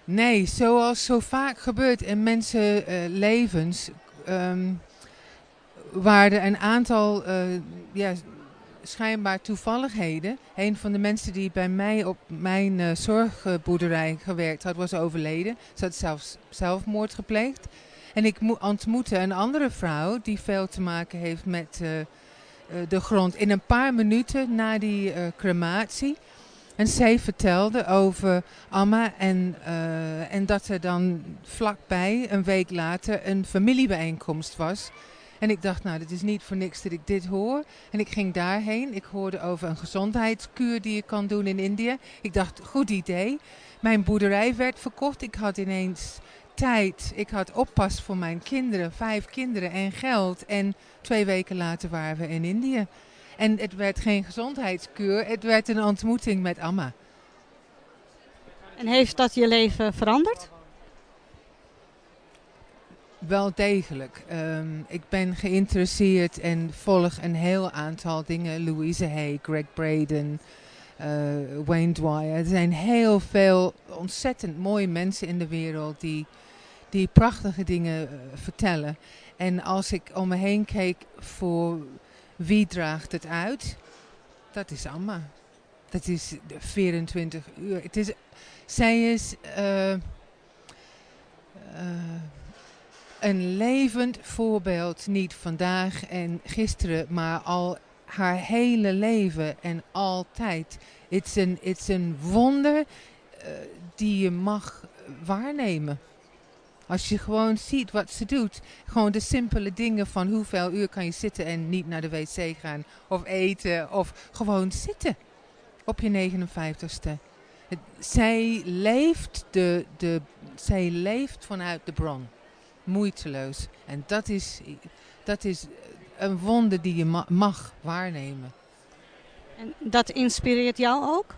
Speaker 16: Nee, zoals zo vaak gebeurt in mensenlevens, uh, um, waren er een aantal uh, ja, schijnbaar toevalligheden. Een van de mensen die bij mij op mijn uh, zorgboerderij gewerkt had, was overleden. Ze had zelfs zelfmoord gepleegd. En ik ontmoette een andere vrouw die veel te maken heeft met uh, de grond. In een paar minuten na die uh, crematie. En zij vertelde over Amma en, en dat er dan vlakbij, een week later, een familiebijeenkomst was. En ik dacht, nou, dat is niet voor niks dat ik dit hoor. En ik ging daarheen. Ik hoorde over een gezondheidskuur die je kan doen in India. Ik dacht, goed idee. Mijn boerderij werd verkocht. Ik had ineens tijd. Ik had oppas voor mijn kinderen, vijf kinderen en geld. En twee weken later waren we in Indië. En het werd geen gezondheidskuur, het werd een ontmoeting met Amma.
Speaker 2: En heeft dat je leven veranderd?
Speaker 16: Wel degelijk. Um, ik ben geïnteresseerd en volg een heel aantal dingen. Louise Hay, Greg Braden, uh, Wayne Dwyer. Er zijn heel veel ontzettend mooie mensen in de wereld die die prachtige dingen uh, vertellen. En als ik om me heen keek voor wie draagt het uit, dat is Amma. Dat is 24 uur. Het is, zij is uh, uh, een levend voorbeeld, niet vandaag en gisteren, maar al haar hele leven en altijd. Het is een, wonder die je mag waarnemen. Als je gewoon ziet wat ze doet. Gewoon de simpele dingen van hoeveel uur kan je zitten en niet naar de wc gaan. Of eten. Of gewoon zitten. Op je 59ste. Het, zij, leeft de, de, zij leeft vanuit de bron. Moeiteloos. En dat is, dat is een wonder die je ma mag waarnemen.
Speaker 2: En dat inspireert jou ook?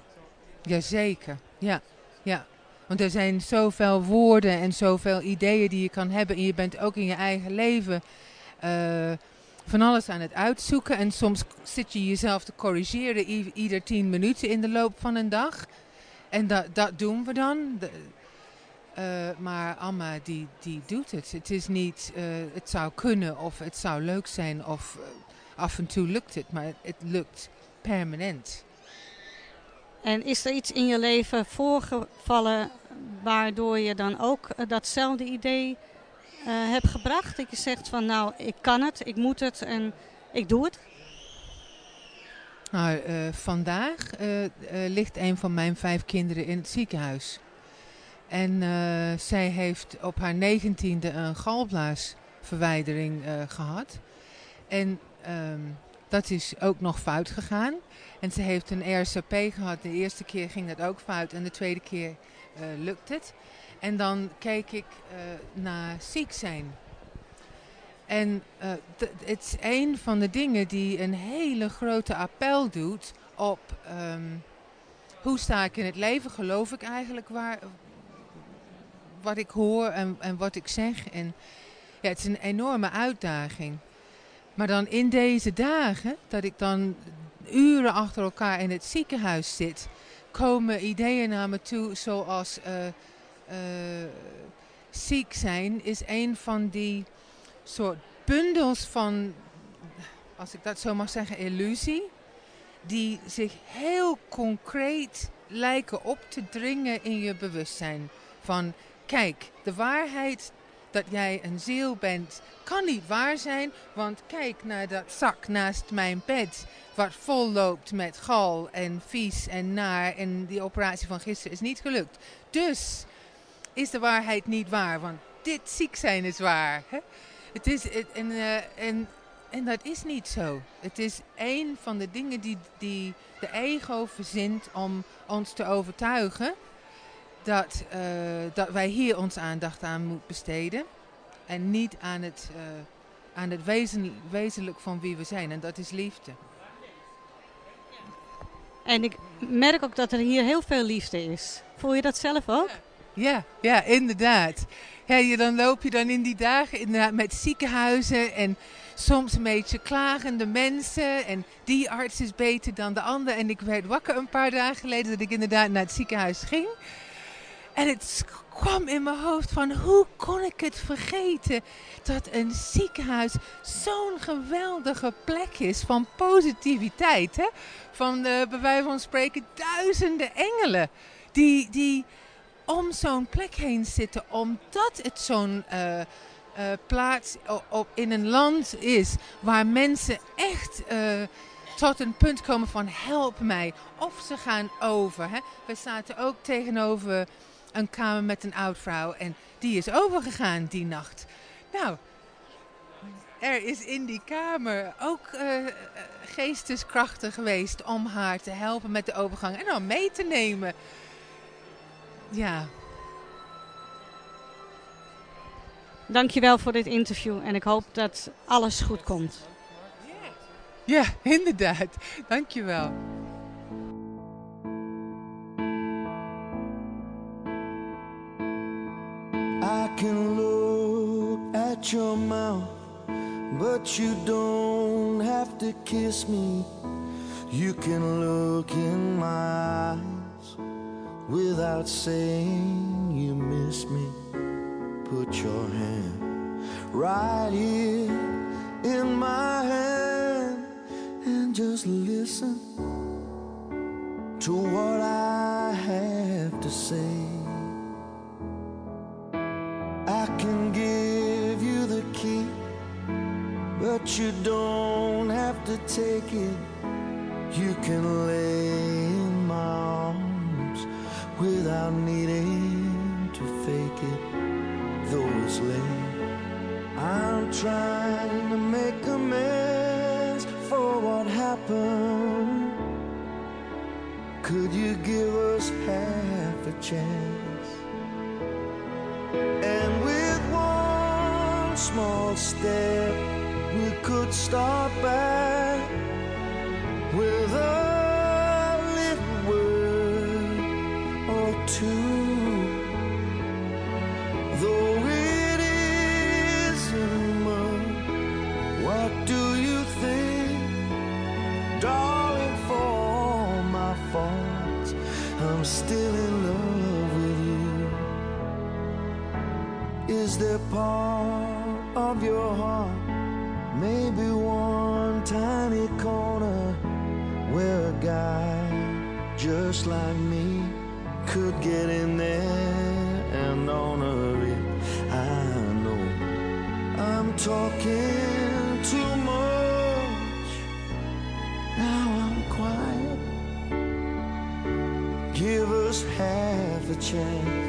Speaker 16: Jazeker, ja. ja. Want er zijn zoveel woorden en zoveel ideeën die je kan hebben. En je bent ook in je eigen leven uh, van alles aan het uitzoeken. En soms zit je jezelf te corrigeren ieder tien minuten in de loop van een dag. En dat, dat doen we dan. De, uh, maar Amma die, die doet het. Het is niet, uh, het zou kunnen of het zou leuk zijn of af en toe lukt het. Maar het lukt permanent.
Speaker 2: En is er iets in je leven voorgevallen waardoor je dan ook uh, datzelfde idee uh, hebt gebracht? Dat je zegt van nou, ik kan het, ik moet het en ik doe het?
Speaker 16: Nou, uh, vandaag ligt een van mijn vijf kinderen in het ziekenhuis. En zij heeft op haar negentiende een galblaasverwijdering gehad. En um, dat is ook nog fout gegaan. En ze heeft een RCP gehad. De eerste keer ging dat ook fout en de tweede keer uh, lukt het. En dan keek ik uh, naar ziek zijn. En uh, het is een van de dingen die een hele grote appel doet op um, hoe sta ik in het leven, geloof ik eigenlijk waar, wat ik hoor en, en wat ik zeg. En ja, het is een enorme uitdaging. Maar dan in deze dagen, dat ik dan uren achter elkaar in het ziekenhuis zit, komen ideeën naar me toe zoals uh, uh, ziek zijn is een van die soort bundels van, als ik dat zo mag zeggen, illusie. die zich heel concreet lijken op te dringen in je bewustzijn. Van kijk, de waarheid dat jij een ziel bent kan niet waar zijn, want kijk naar dat zak naast mijn bed wat vol loopt met gal en vies en naar en die operatie van gisteren is niet gelukt. Dus is de waarheid niet waar, want dit ziek zijn is waar. Hè? Het is, het, en, uh, en, en dat is niet zo. Het is een van de dingen die, die de ego verzint om ons te overtuigen dat, uh, dat wij hier onze aandacht aan moeten besteden. En niet aan het, uh, aan het wezen, wezenlijk van wie we zijn. En dat is liefde.
Speaker 2: En ik merk ook dat er hier heel veel liefde is. Voel je dat zelf ook?
Speaker 16: Ja, ja inderdaad. Je, dan loop je dan in die dagen inderdaad met ziekenhuizen en soms een beetje klagende mensen. En die arts is beter dan de ander. En ik werd wakker een paar dagen geleden dat ik inderdaad naar het ziekenhuis ging. En het kwam in mijn hoofd van hoe kon ik het vergeten dat een ziekenhuis zo'n geweldige plek is van positiviteit. Hè? Van uh, bij wijze van spreken duizenden engelen die, die om zo'n plek heen zitten omdat het zo'n uh, uh, plaats op, in een land is waar mensen echt tot een punt komen van help mij. Of ze gaan over. Hè. We zaten ook tegenover een kamer met een oud vrouw en die is overgegaan die nacht. Nou, er is in die kamer ook uh, geesteskrachten geweest om haar te helpen met de overgang en dan mee te nemen. Ja.
Speaker 2: Dankjewel voor dit interview en ik hoop dat alles goed komt.
Speaker 16: Ja, inderdaad. Dankjewel.
Speaker 17: Can look at your mouth, but you don't have to kiss me. You can look in my eyes without saying you miss me. Put your hand right here in my hand and just listen to what I have to say. I can give you the key, but you don't have to take it. You can lay in my arms without needing to fake it, though it's late. I'm trying to make amends for what happened. Could you give us half a chance? Small step, we could start back with a little word or two. Though it isn't much, what do you think, darling? For all my faults, I'm still in love with you. Is there part of your heart, maybe one tiny corner, where a guy just like me could get in there and honor it? I know I'm talking too much. Now I'm quiet. Give us half a chance.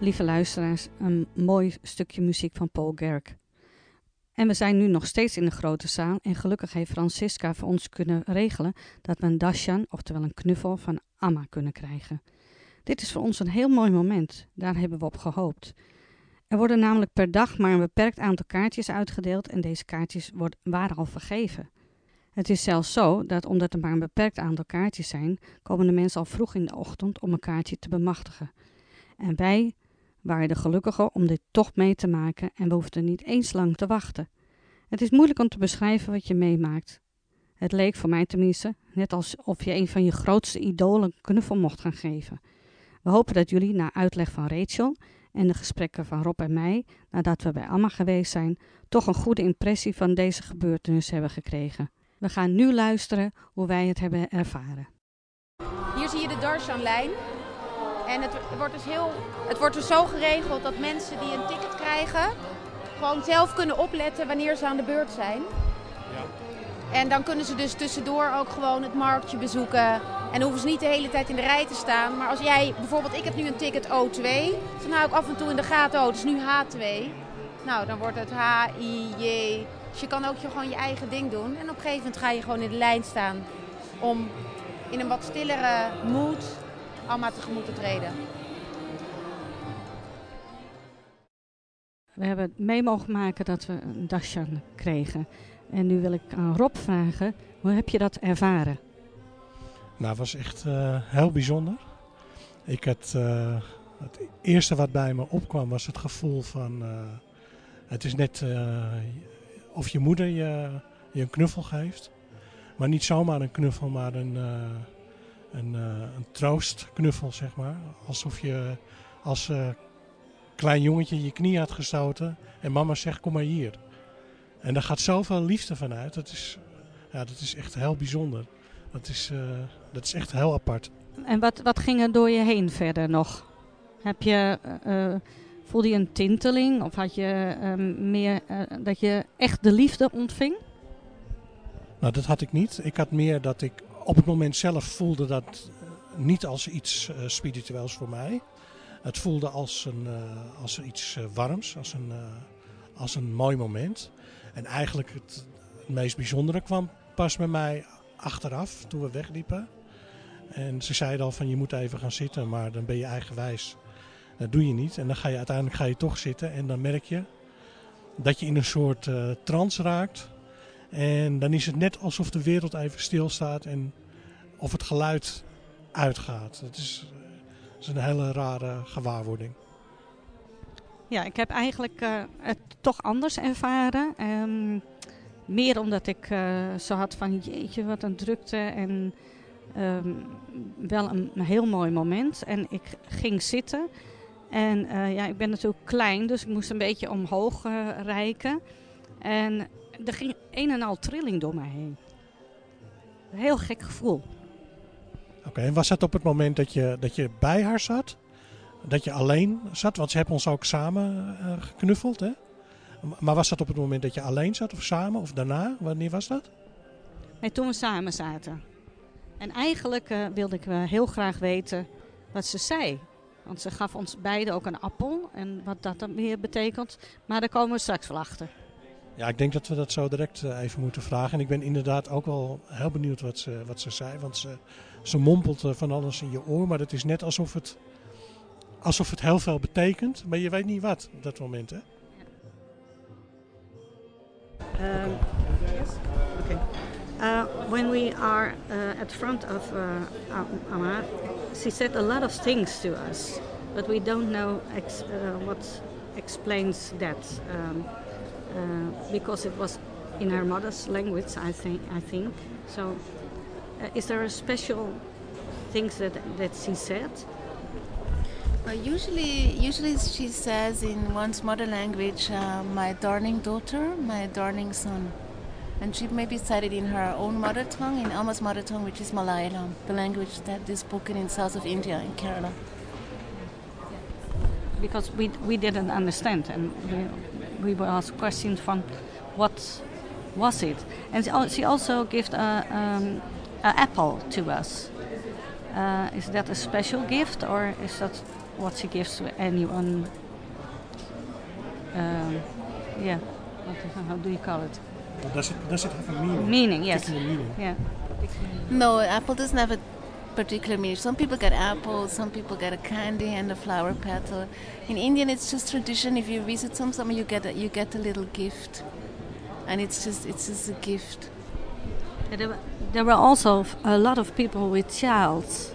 Speaker 2: Lieve luisteraars, een mooi stukje muziek van Paul Gerk. En we zijn nu nog steeds in de grote zaal en gelukkig heeft Francisca voor ons kunnen regelen dat we een dasjan, oftewel een knuffel van Amma kunnen krijgen. Dit is voor ons een heel mooi moment, daar hebben we op gehoopt. Er worden namelijk per dag maar een beperkt aantal kaartjes uitgedeeld en deze kaartjes worden, waren al vergeven. Het is zelfs zo dat omdat er maar een beperkt aantal kaartjes zijn, komen de mensen al vroeg in de ochtend om een kaartje te bemachtigen. En wij waren de gelukkigen om dit toch mee te maken en we hoefden niet eens lang te wachten. Het is moeilijk om te beschrijven wat je meemaakt. Het leek voor mij tenminste net alsof je een van je grootste idolen een knuffel mocht gaan geven. We hopen dat jullie na uitleg van Rachel en de gesprekken van Rob en mij, nadat we bij Amma geweest zijn, toch een goede impressie van deze gebeurtenis hebben gekregen. We gaan nu luisteren hoe wij het hebben ervaren.
Speaker 6: Hier zie je de Darshan-lijn. En het wordt, dus heel, het wordt dus zo geregeld dat mensen die een ticket krijgen... gewoon zelf kunnen opletten wanneer ze aan de beurt zijn.
Speaker 7: Ja.
Speaker 6: En dan kunnen ze dus tussendoor ook gewoon het marktje bezoeken. En hoeven ze niet de hele tijd in de rij te staan. Maar als jij, bijvoorbeeld ik heb nu een ticket O2. Dan hou ik af en toe in de gaten, oh het is nu H2. Nou, dan wordt het H, I, J. Dus je kan ook je, gewoon je eigen ding doen. En op een gegeven moment ga je gewoon in de lijn staan. Om in een wat stillere mood allemaal tegemoet te treden.
Speaker 2: We hebben mee mogen maken dat we een dasjan kregen. En nu wil ik aan Rob vragen, hoe heb je dat ervaren?
Speaker 7: Nou, het was echt uh, heel bijzonder. Ik had, uh, het eerste wat bij me opkwam was het gevoel van... Uh, het is net of je moeder je, je een knuffel geeft. Maar niet zomaar een knuffel, maar een, een, een troostknuffel, zeg maar. Alsof je als klein jongetje je knie had gestoten en mama zegt kom maar hier. En daar gaat zoveel liefde van uit. Dat is, ja, dat is echt heel bijzonder. Dat is, uh, dat is echt heel apart.
Speaker 2: En wat, wat ging er door je heen verder nog? Heb je, uh, voelde je een tinteling of had je uh, meer dat je echt de liefde ontving?
Speaker 7: Nou, dat had ik niet. Ik had meer dat ik op het moment zelf voelde dat niet als iets spiritueels voor mij. Het voelde als, een, als iets warms, als een, als een mooi moment. En eigenlijk het, het meest bijzondere kwam pas bij mij achteraf, toen we wegliepen. En ze zeiden al van je moet even gaan zitten, maar dan ben je eigenwijs. Dat doe je niet. En dan ga je uiteindelijk ga je toch zitten en dan merk je dat je in een soort uh, trance raakt. En dan is het net alsof de wereld even stilstaat en of het geluid uitgaat. Dat is, dat is een hele rare gewaarwording.
Speaker 2: Ja, ik heb eigenlijk uh, het toch anders ervaren. Um, meer omdat ik uh, zo had van jeetje, wat een drukte en um, wel een, heel mooi moment. En ik ging zitten en ja, ik ben natuurlijk klein, dus ik moest een beetje omhoog reiken. En er ging een en al trilling door mij heen. Een heel gek gevoel.
Speaker 7: Oké, okay, en was dat op het moment dat je, dat je bij haar zat? Dat je alleen zat? Want ze hebben ons ook samen geknuffeld, hè? Maar was dat op het moment dat je alleen zat of samen of daarna? Wanneer was dat?
Speaker 2: Nee, toen we samen zaten. En eigenlijk uh, wilde ik uh, heel graag weten wat ze zei. Want ze gaf ons beiden ook een appel en wat dat dan weer betekent. Maar daar komen we straks wel achter.
Speaker 7: Ja, ik denk dat we dat zo direct uh, even moeten vragen. En ik ben inderdaad ook wel heel benieuwd wat ze, wat ze zei. Want ze, ze mompelt van alles in je oor. Maar het is net alsof het, alsof het heel veel betekent. Maar je weet niet wat op dat moment, hè?
Speaker 2: Um, yes. Okay. Uh, when we are uh, at front of uh, Amma, she said a lot of things to us, but we don't know ex uh, what explains that um, uh, because it was in her mother's language. I think. I think so. Uh, is there a special things that that she said?
Speaker 4: Well, usually, usually she says in one's mother language, uh, "My darling daughter, my darling son," and she maybe said it in her own mother tongue, in Amma's mother tongue, which is Malayalam, the language that is spoken in south of India, in Kerala.
Speaker 2: because we we didn't understand and we, we were asked questions from what was it. And she also gave a, um, a apple to us. Uh, is that a special gift or is that what she gives to anyone? Um, yeah. What, how do you call it?
Speaker 7: Does it, does it have a meaning?
Speaker 2: meaning yes.
Speaker 7: Meaning?
Speaker 2: yeah.
Speaker 4: No, apple doesn't have a particular meaning. Some people get apples, some people get a candy and a flower petal. In Indian, it's just tradition. If you visit some somewhere, you get a, you get a little gift, and it's just it's just a gift.
Speaker 2: There, were, also a lot of people with childs.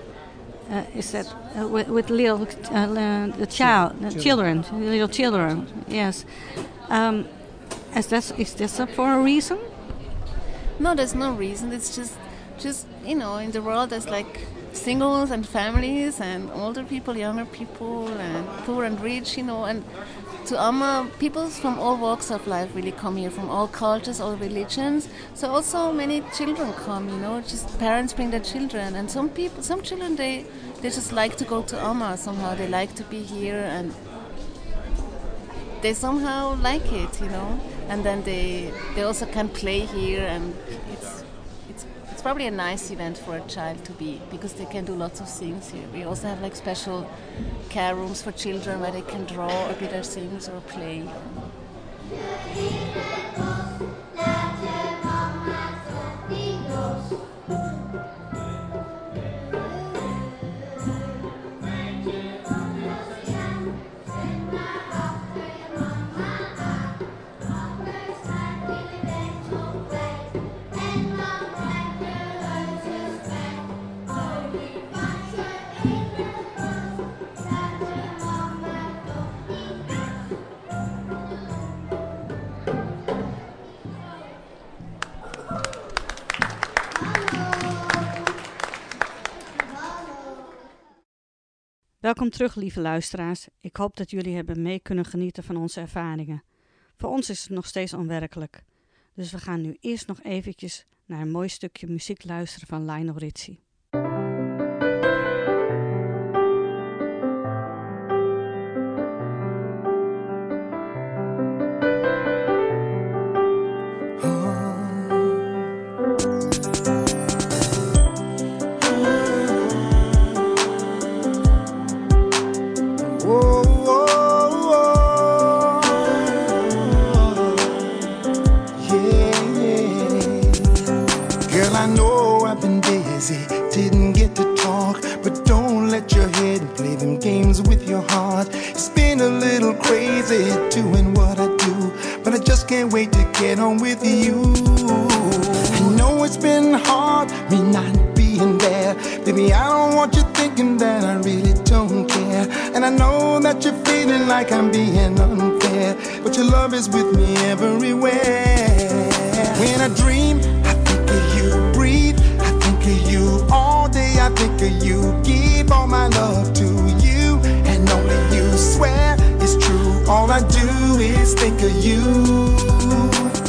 Speaker 2: Uh, is that uh, with, with little uh, the child, the children, little children? Yes. Um, is that is this for a reason?
Speaker 4: No, there's no reason. It's just just you know, in the world, there's like singles and families and older people, younger people, and poor and rich. You know, and to Amma, people from all walks of life really come here, from all cultures, all religions. So also many children come. You know, just parents bring their children, and some people, some children, they they just like to go to Amma somehow. They like to be here and they somehow like it, you know. And then they they also can play here, and it's it's probably a nice event for a child to be because they can do lots of things here. We also have like special care rooms for children where they can draw or do their things or play.
Speaker 2: Welkom terug, lieve luisteraars. Ik hoop dat jullie hebben mee kunnen genieten van onze ervaringen. Voor ons is het nog steeds onwerkelijk. Dus we gaan nu eerst nog eventjes naar een mooi stukje muziek luisteren van Lionel Richie.
Speaker 18: Can't wait to get on with you. I know it's been hard, me not being there. Baby, I don't want you thinking that I really don't care. And I know that you're feeling like I'm being unfair, but your love is with me everywhere. When I dream, I think of you. Breathe, I think of you. All day, I think of you. Give all my love to All I do is think of you.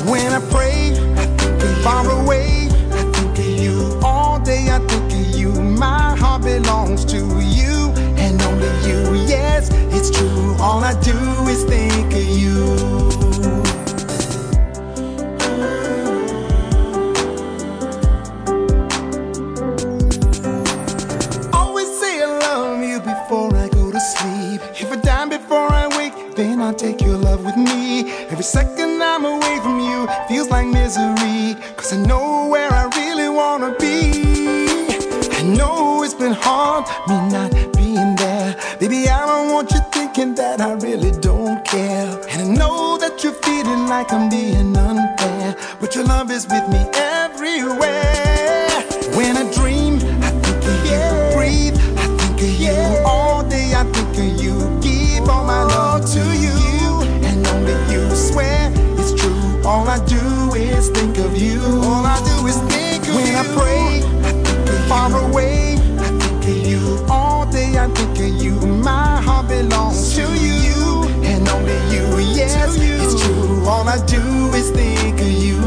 Speaker 18: When I pray, I think of far away. I think of you all day. I think of you. My heart belongs to you, and only you. Yes, it's true. All I do Every second I'm away from you feels like misery. Cause I know where I really wanna be. I know it's been hard, me not being there. Baby, I don't want you thinking that I really don't care. And I know that you're feeling like I'm being unfair. But your love is with me everywhere. You. All I do is think of when you. When I pray, I think of far away. I think of you. All day I think of you. My heart belongs to you. And only you, yes, it's true. All I do is think of you.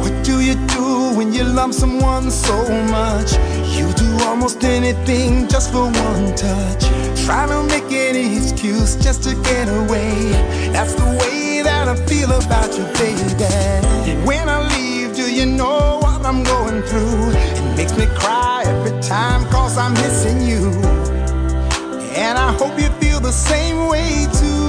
Speaker 18: What do you do when you love someone so much? You do almost almost anything just for one touch. Try to make any excuse just to get away. That's the way that I feel about you, baby. When I leave, do you know what I'm going through? It makes me cry every time, cause I'm missing you. And I hope you feel the same way too.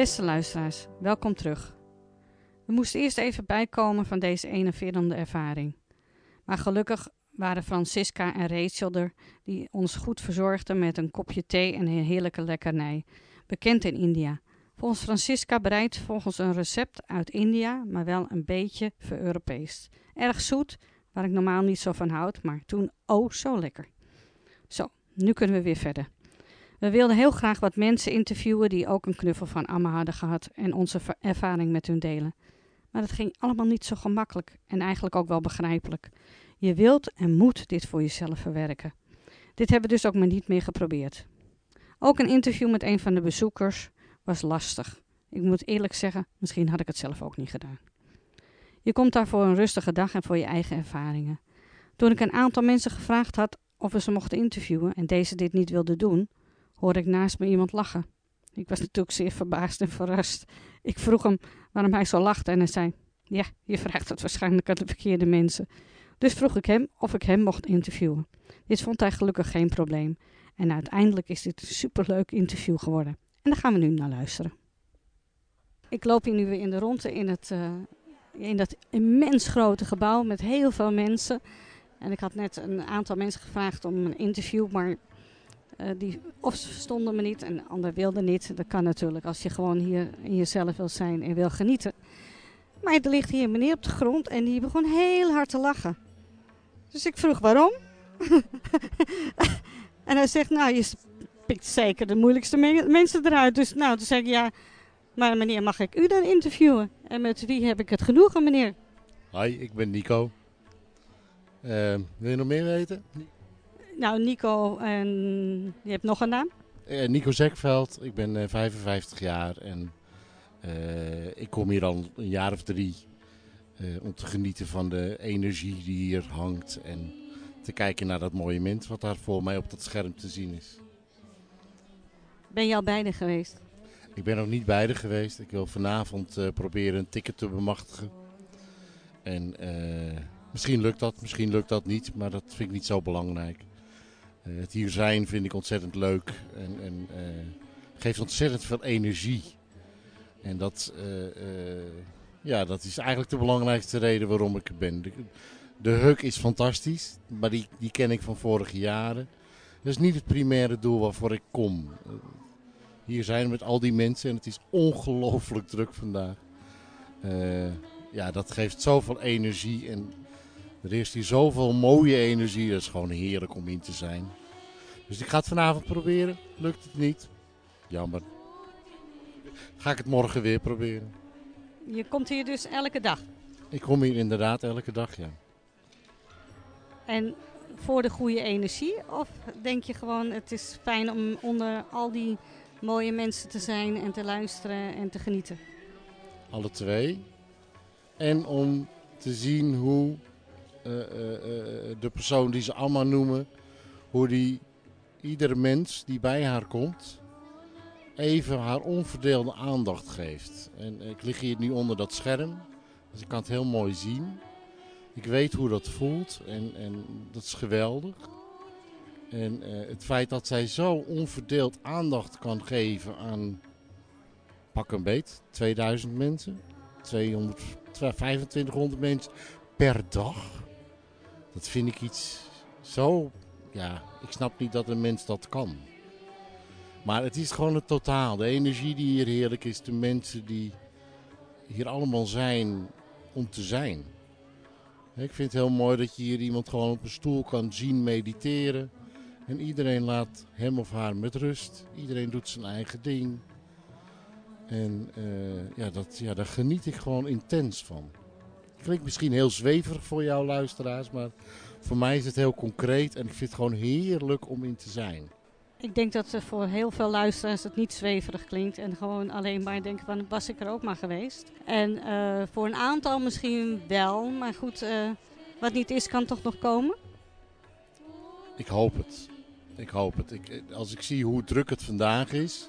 Speaker 2: Beste luisteraars, welkom terug. We moesten eerst even bijkomen van deze enerverende ervaring. Maar gelukkig waren Francisca en Rachel er die ons goed verzorgden met een kopje thee en een heerlijke lekkernij, bekend in India. Volgens Francisca bereidt volgens een recept uit India, maar wel een beetje ver-Europees. Erg zoet, waar ik normaal niet zo van houd, maar toen oh zo lekker. Zo, nu kunnen we weer verder. We wilden heel graag wat mensen interviewen die ook een knuffel van Amma hadden gehad en onze va- ervaring met hun delen. Maar dat ging allemaal niet zo gemakkelijk en eigenlijk ook wel begrijpelijk. Je wilt en moet dit voor jezelf verwerken. Dit hebben we dus ook maar niet meer geprobeerd. Ook een interview met een van de bezoekers was lastig. Ik moet eerlijk zeggen, misschien had ik het zelf ook niet gedaan. Je komt daar voor een rustige dag en voor je eigen ervaringen. Toen ik een aantal mensen gevraagd had of we ze mochten interviewen en deze dit niet wilden doen, hoorde ik naast me iemand lachen. Ik was natuurlijk zeer verbaasd en verrast. Ik vroeg hem waarom hij zo lachte en hij zei: Ja, je vraagt het waarschijnlijk aan de verkeerde mensen. Dus vroeg ik hem of ik hem mocht interviewen. Dit vond hij gelukkig geen probleem. En uiteindelijk is dit een superleuk interview geworden. En daar gaan we nu naar luisteren. Ik loop hier nu weer in de ronde in, het, eh, in dat immens grote gebouw met heel veel mensen. En ik had net een aantal mensen gevraagd om een interview, maar eh, die of ze verstonden me niet en de ander wilde niet. Dat kan natuurlijk als je gewoon hier in jezelf wil zijn en wil genieten. Maar er ligt hier een meneer op de grond en die begon heel hard te lachen. Dus ik vroeg waarom. en hij zegt, nou, je pikt zeker de moeilijkste men- mensen eruit. Dus nou, toen zei ik, ja, maar meneer, mag ik u dan interviewen? En met wie heb ik het genoegen, meneer?
Speaker 19: Hi, ik ben Nico. Eh, wil je nog meer weten?
Speaker 2: Nou, Nico, en je hebt nog een naam?
Speaker 19: Eh, Nico Zekveld, ik ben eh, 55 jaar en eh, ik kom hier al een jaar of drie om te genieten van de energie die hier hangt en te kijken naar dat monument wat daar voor mij op dat scherm te zien is.
Speaker 2: Ben je al beide geweest?
Speaker 19: Ik ben nog niet beide geweest. Ik wil vanavond proberen een ticket te bemachtigen. En misschien lukt dat, misschien lukt dat niet, maar dat vind ik niet zo belangrijk. Eh, het hier zijn vind ik ontzettend leuk en, en eh, geeft ontzettend veel energie. En dat, eh, ja, dat is eigenlijk de belangrijkste reden waarom ik er ben. De, de is fantastisch, maar die, die ken ik van vorige jaren. Dat is niet het primaire doel waarvoor ik kom. Hier zijn we met al die mensen en het is ongelooflijk druk vandaag. Ja, dat geeft zoveel energie en er is hier zoveel mooie energie. Dat is gewoon heerlijk om in te zijn. Dus ik ga het vanavond proberen. Lukt het niet? Jammer. Ga ik het morgen weer proberen.
Speaker 2: Je komt hier dus elke dag.
Speaker 19: Ik kom hier inderdaad elke dag, ja.
Speaker 2: En voor de goede energie? Of denk je gewoon, het is fijn om onder al die mooie mensen te zijn en te luisteren en te genieten?
Speaker 19: Alle twee. En om te zien hoe de persoon die ze allemaal noemen, hoe die iedere mens die bij haar komt even haar onverdeelde aandacht geeft. En ik lig hier nu onder dat scherm, dus ik kan het heel mooi zien. Ik weet hoe dat voelt en, en dat is geweldig. En eh, het feit dat zij zo onverdeeld aandacht kan geven aan pak een beet, 2000 mensen, 200, 2500 mensen per dag. Dat vind ik iets zo, ja, ik snap niet dat een mens dat kan. Maar het is gewoon het totaal. De energie die hier heerlijk is, de mensen die hier allemaal zijn om te zijn. Ik vind het heel mooi dat je hier iemand gewoon op een stoel kan zien mediteren. En iedereen laat hem of haar met rust. Iedereen doet zijn eigen ding. En uh, ja, dat, ja, daar geniet ik gewoon intens van. Klinkt misschien heel zweverig voor jouw luisteraars, maar voor mij is het heel concreet en ik vind het gewoon heerlijk om in te zijn.
Speaker 2: Ik denk dat voor heel veel luisteraars het niet zweverig klinkt en gewoon alleen maar denken van was ik er ook maar geweest. En uh, voor een aantal misschien wel, maar goed, uh, wat niet is kan toch nog komen?
Speaker 19: Ik hoop het. Ik hoop het. Ik, als ik zie hoe druk het vandaag is,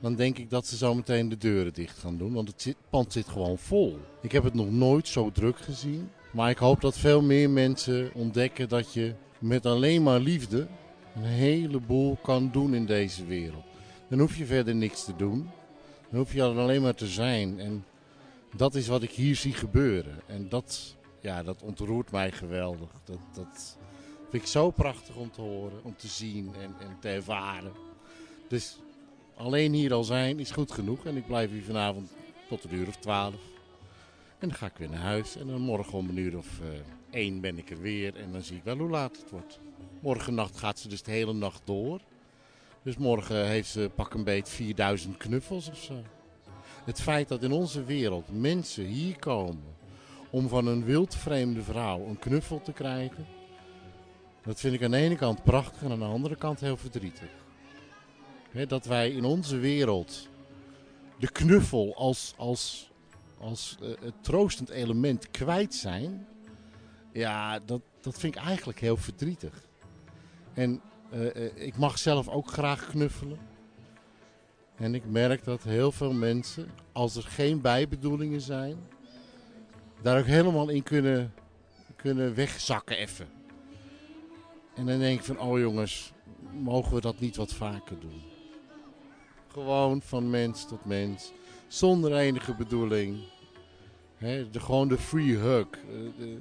Speaker 19: dan denk ik dat ze zo meteen de deuren dicht gaan doen. Want het pand zit gewoon vol. Ik heb het nog nooit zo druk gezien. Maar ik hoop dat veel meer mensen ontdekken dat je met alleen maar liefde een heleboel kan doen in deze wereld. Dan hoef je verder niks te doen. Dan hoef je alleen maar te zijn. En dat is wat ik hier zie gebeuren. En dat, ja, dat ontroert mij geweldig. Dat, dat vind ik zo prachtig om te horen, om te zien en, en te ervaren. Dus alleen hier al zijn is goed genoeg. En ik blijf hier vanavond tot een uur of twaalf. En dan ga ik weer naar huis. En dan morgen om een uur of uh, één ben ik er weer. En dan zie ik wel hoe laat het wordt. Morgen nacht gaat ze dus de hele nacht door. Dus morgen heeft ze pak een beet 4000 knuffels of zo. Het feit dat in onze wereld mensen hier komen om van een wildvreemde vrouw een knuffel te krijgen. Dat vind ik aan de ene kant prachtig en aan de andere kant heel verdrietig. Dat wij in onze wereld de knuffel als, als, als uh, het troostend element kwijt zijn. Ja, dat, dat vind ik eigenlijk heel verdrietig. En uh, ik mag zelf ook graag knuffelen. En ik merk dat heel veel mensen, als er geen bijbedoelingen zijn, daar ook helemaal in kunnen, kunnen wegzakken even. En dan denk ik van, oh jongens, mogen we dat niet wat vaker doen? Gewoon van mens tot mens, zonder enige bedoeling. He, de, gewoon de free hug. Uh, de,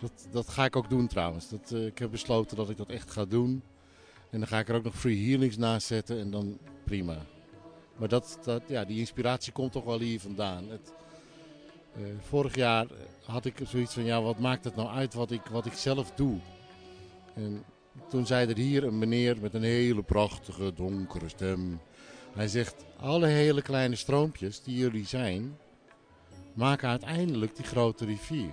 Speaker 19: dat, dat ga ik ook doen trouwens. Dat, uh, ik heb besloten dat ik dat echt ga doen. En dan ga ik er ook nog free healings naast zetten en dan prima. Maar dat, dat, ja, die inspiratie komt toch wel hier vandaan. Het, uh, vorig jaar had ik zoiets van, ja, wat maakt het nou uit wat ik, wat ik zelf doe? En toen zei er hier een meneer met een hele prachtige, donkere stem. Hij zegt, alle hele kleine stroompjes die jullie zijn, maken uiteindelijk die grote rivier.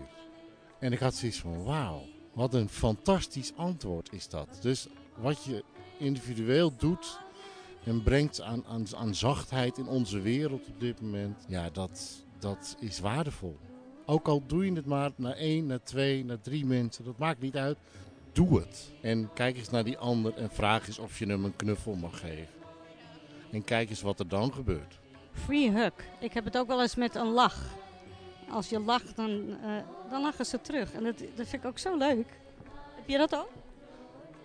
Speaker 19: En ik had zoiets van, wauw, wat een fantastisch antwoord is dat. Dus wat je individueel doet en brengt aan, aan, aan zachtheid in onze wereld op dit moment, ja, dat, dat is waardevol. Ook al doe je het maar naar één, naar twee, naar drie mensen, dat maakt niet uit. Doe het. En kijk eens naar die ander en vraag eens of je hem een knuffel mag geven. En kijk eens wat er dan gebeurt.
Speaker 2: Free hug. Ik heb het ook wel eens met een lach als je lacht, dan, uh, dan lachen ze terug. En dat, dat vind ik ook zo leuk. Heb je dat ook?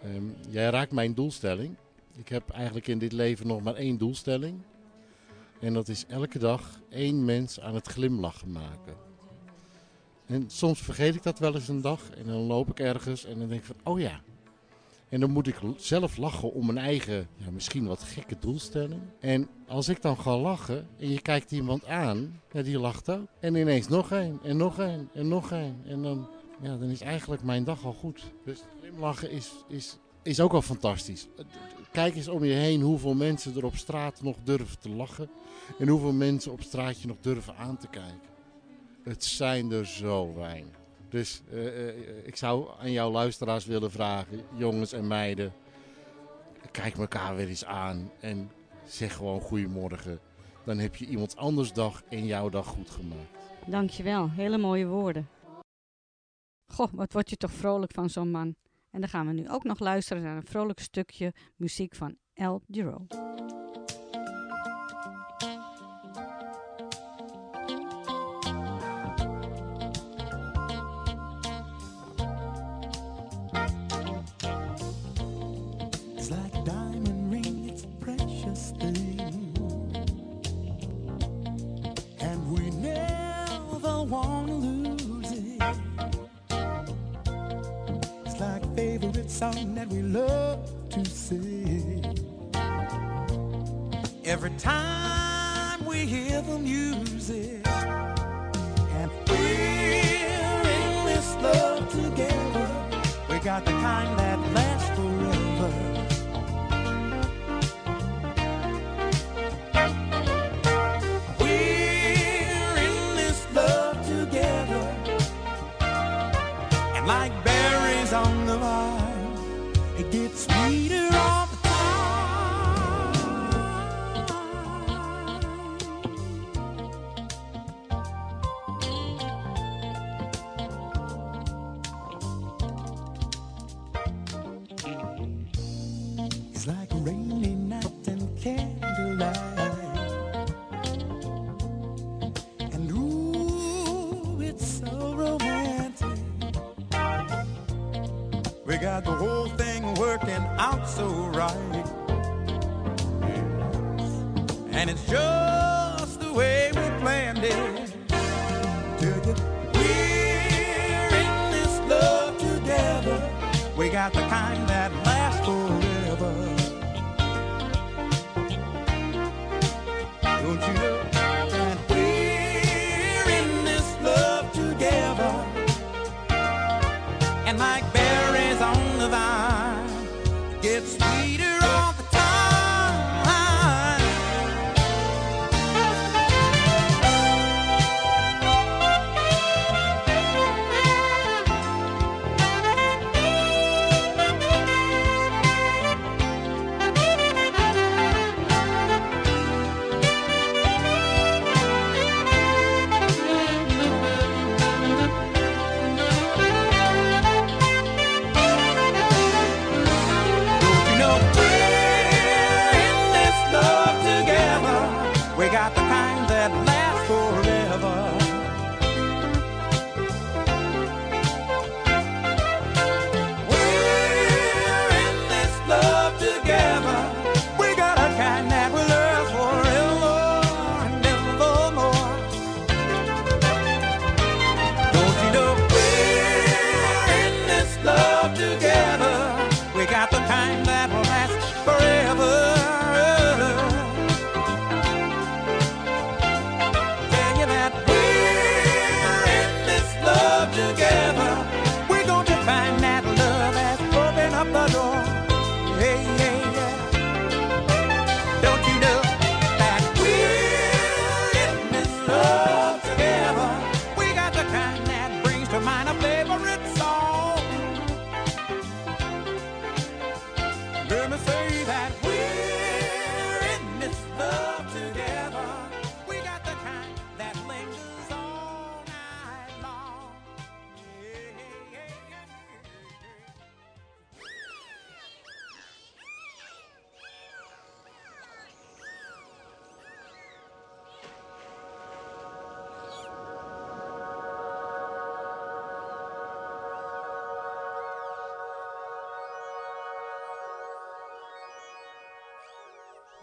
Speaker 19: Um, jij raakt mijn doelstelling. Ik heb eigenlijk in dit leven nog maar één doelstelling. En dat is elke dag één mens aan het glimlachen maken. En soms vergeet ik dat wel eens een dag. En dan loop ik ergens en dan denk ik van, oh ja, en dan moet ik zelf lachen om mijn eigen, ja, misschien wat gekke doelstelling. En als ik dan ga lachen en je kijkt iemand aan, ja, die lacht ook. En ineens nog één, en nog één, en nog één. En dan, ja, dan is eigenlijk mijn dag al goed. Dus glimlachen is, is, is ook al fantastisch. Kijk eens om je heen hoeveel mensen er op straat nog durven te lachen. En hoeveel mensen op straat je nog durven aan te kijken. Het zijn er zo weinig. Dus uh, ik zou aan jouw luisteraars willen vragen, jongens en meiden, kijk elkaar weer eens aan en zeg gewoon goedemorgen. Dan heb je iemand anders dag en jouw dag goed gemaakt.
Speaker 2: Dankjewel, hele mooie woorden. Goh, wat word je toch vrolijk van zo'n man. En dan gaan we nu ook nog luisteren naar een vrolijk stukje muziek van El Giro.
Speaker 15: Song that we love to sing. Every time we hear the music, and we're in this love together. We got the kind that lasts Do,
Speaker 2: do.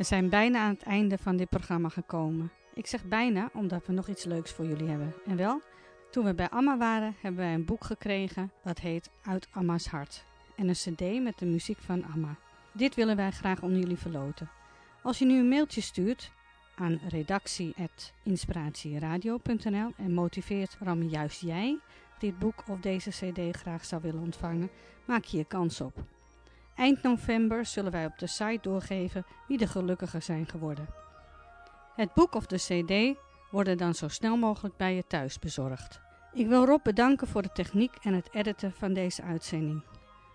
Speaker 2: Zijn bijna aan het einde van dit programma gekomen. Ik zeg bijna omdat we nog iets leuks voor jullie hebben. En wel, toen we bij Amma waren, hebben wij een boek gekregen dat heet Uit Amma's Hart. En een cd met de muziek van Amma. Dit willen wij graag onder jullie verloten. Als je nu een mailtje stuurt aan redactie.inspiratieradio.nl en motiveert waarom juist jij dit boek of deze cd graag zou willen ontvangen, maak je je kans op. Eind november zullen wij op de site doorgeven wie de gelukkiger zijn geworden. Het boek of de cd worden dan zo snel mogelijk bij je thuis bezorgd. Ik wil Rob bedanken voor de techniek en het editen van deze uitzending.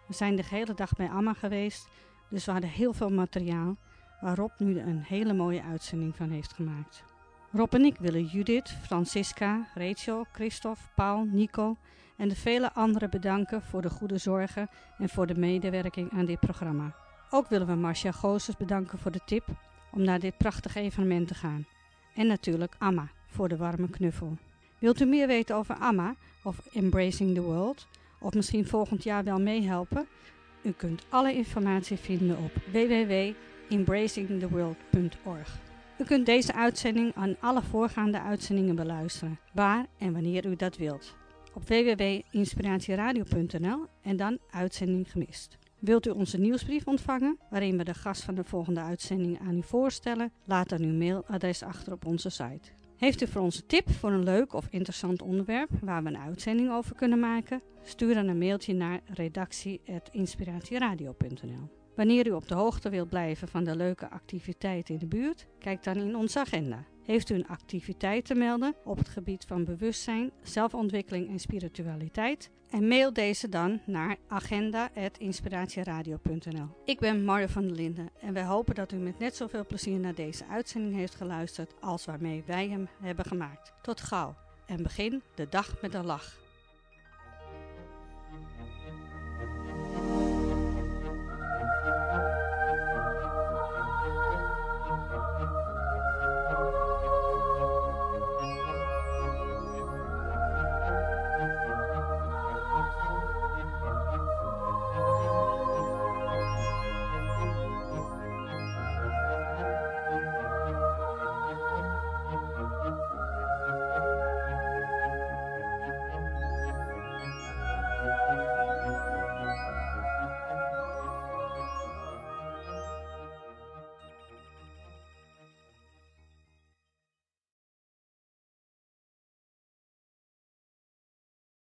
Speaker 2: We zijn de hele dag bij Amma geweest, dus we hadden heel veel materiaal waar Rob nu een hele mooie uitzending van heeft gemaakt. Rob en ik willen Judith, Francisca, Rachel, Christophe, Paul, Nico en de vele anderen bedanken voor de goede zorgen en voor de medewerking aan dit programma. Ook willen we Marcia Goossens bedanken voor de tip om naar dit prachtige evenement te gaan. En natuurlijk Amma voor de warme knuffel. Wilt u meer weten over Amma of Embracing the World? Of misschien volgend jaar wel meehelpen? U kunt alle informatie vinden op www.embracingtheworld.org. U kunt deze uitzending en alle voorgaande uitzendingen beluisteren, waar en wanneer u dat wilt. Op www.inspiratieradio.nl en dan uitzending gemist. Wilt u onze nieuwsbrief ontvangen, waarin we de gast van de volgende uitzending aan u voorstellen? Laat dan uw mailadres achter op onze site. Heeft u voor ons een tip voor een leuk of interessant onderwerp waar we een uitzending over kunnen maken? Stuur dan een mailtje naar redactie.inspiratieradio.nl. Wanneer u op de hoogte wilt blijven van de leuke activiteiten in de buurt, kijk dan in onze agenda. Heeft u een activiteit te melden op het gebied van bewustzijn, zelfontwikkeling en spiritualiteit? En mail deze dan naar agenda.inspiratieradio.nl. Ik ben Mario van der Linden en wij hopen dat u met net zoveel plezier naar deze uitzending heeft geluisterd als waarmee wij hem hebben gemaakt. Tot gauw en begin de dag met een lach.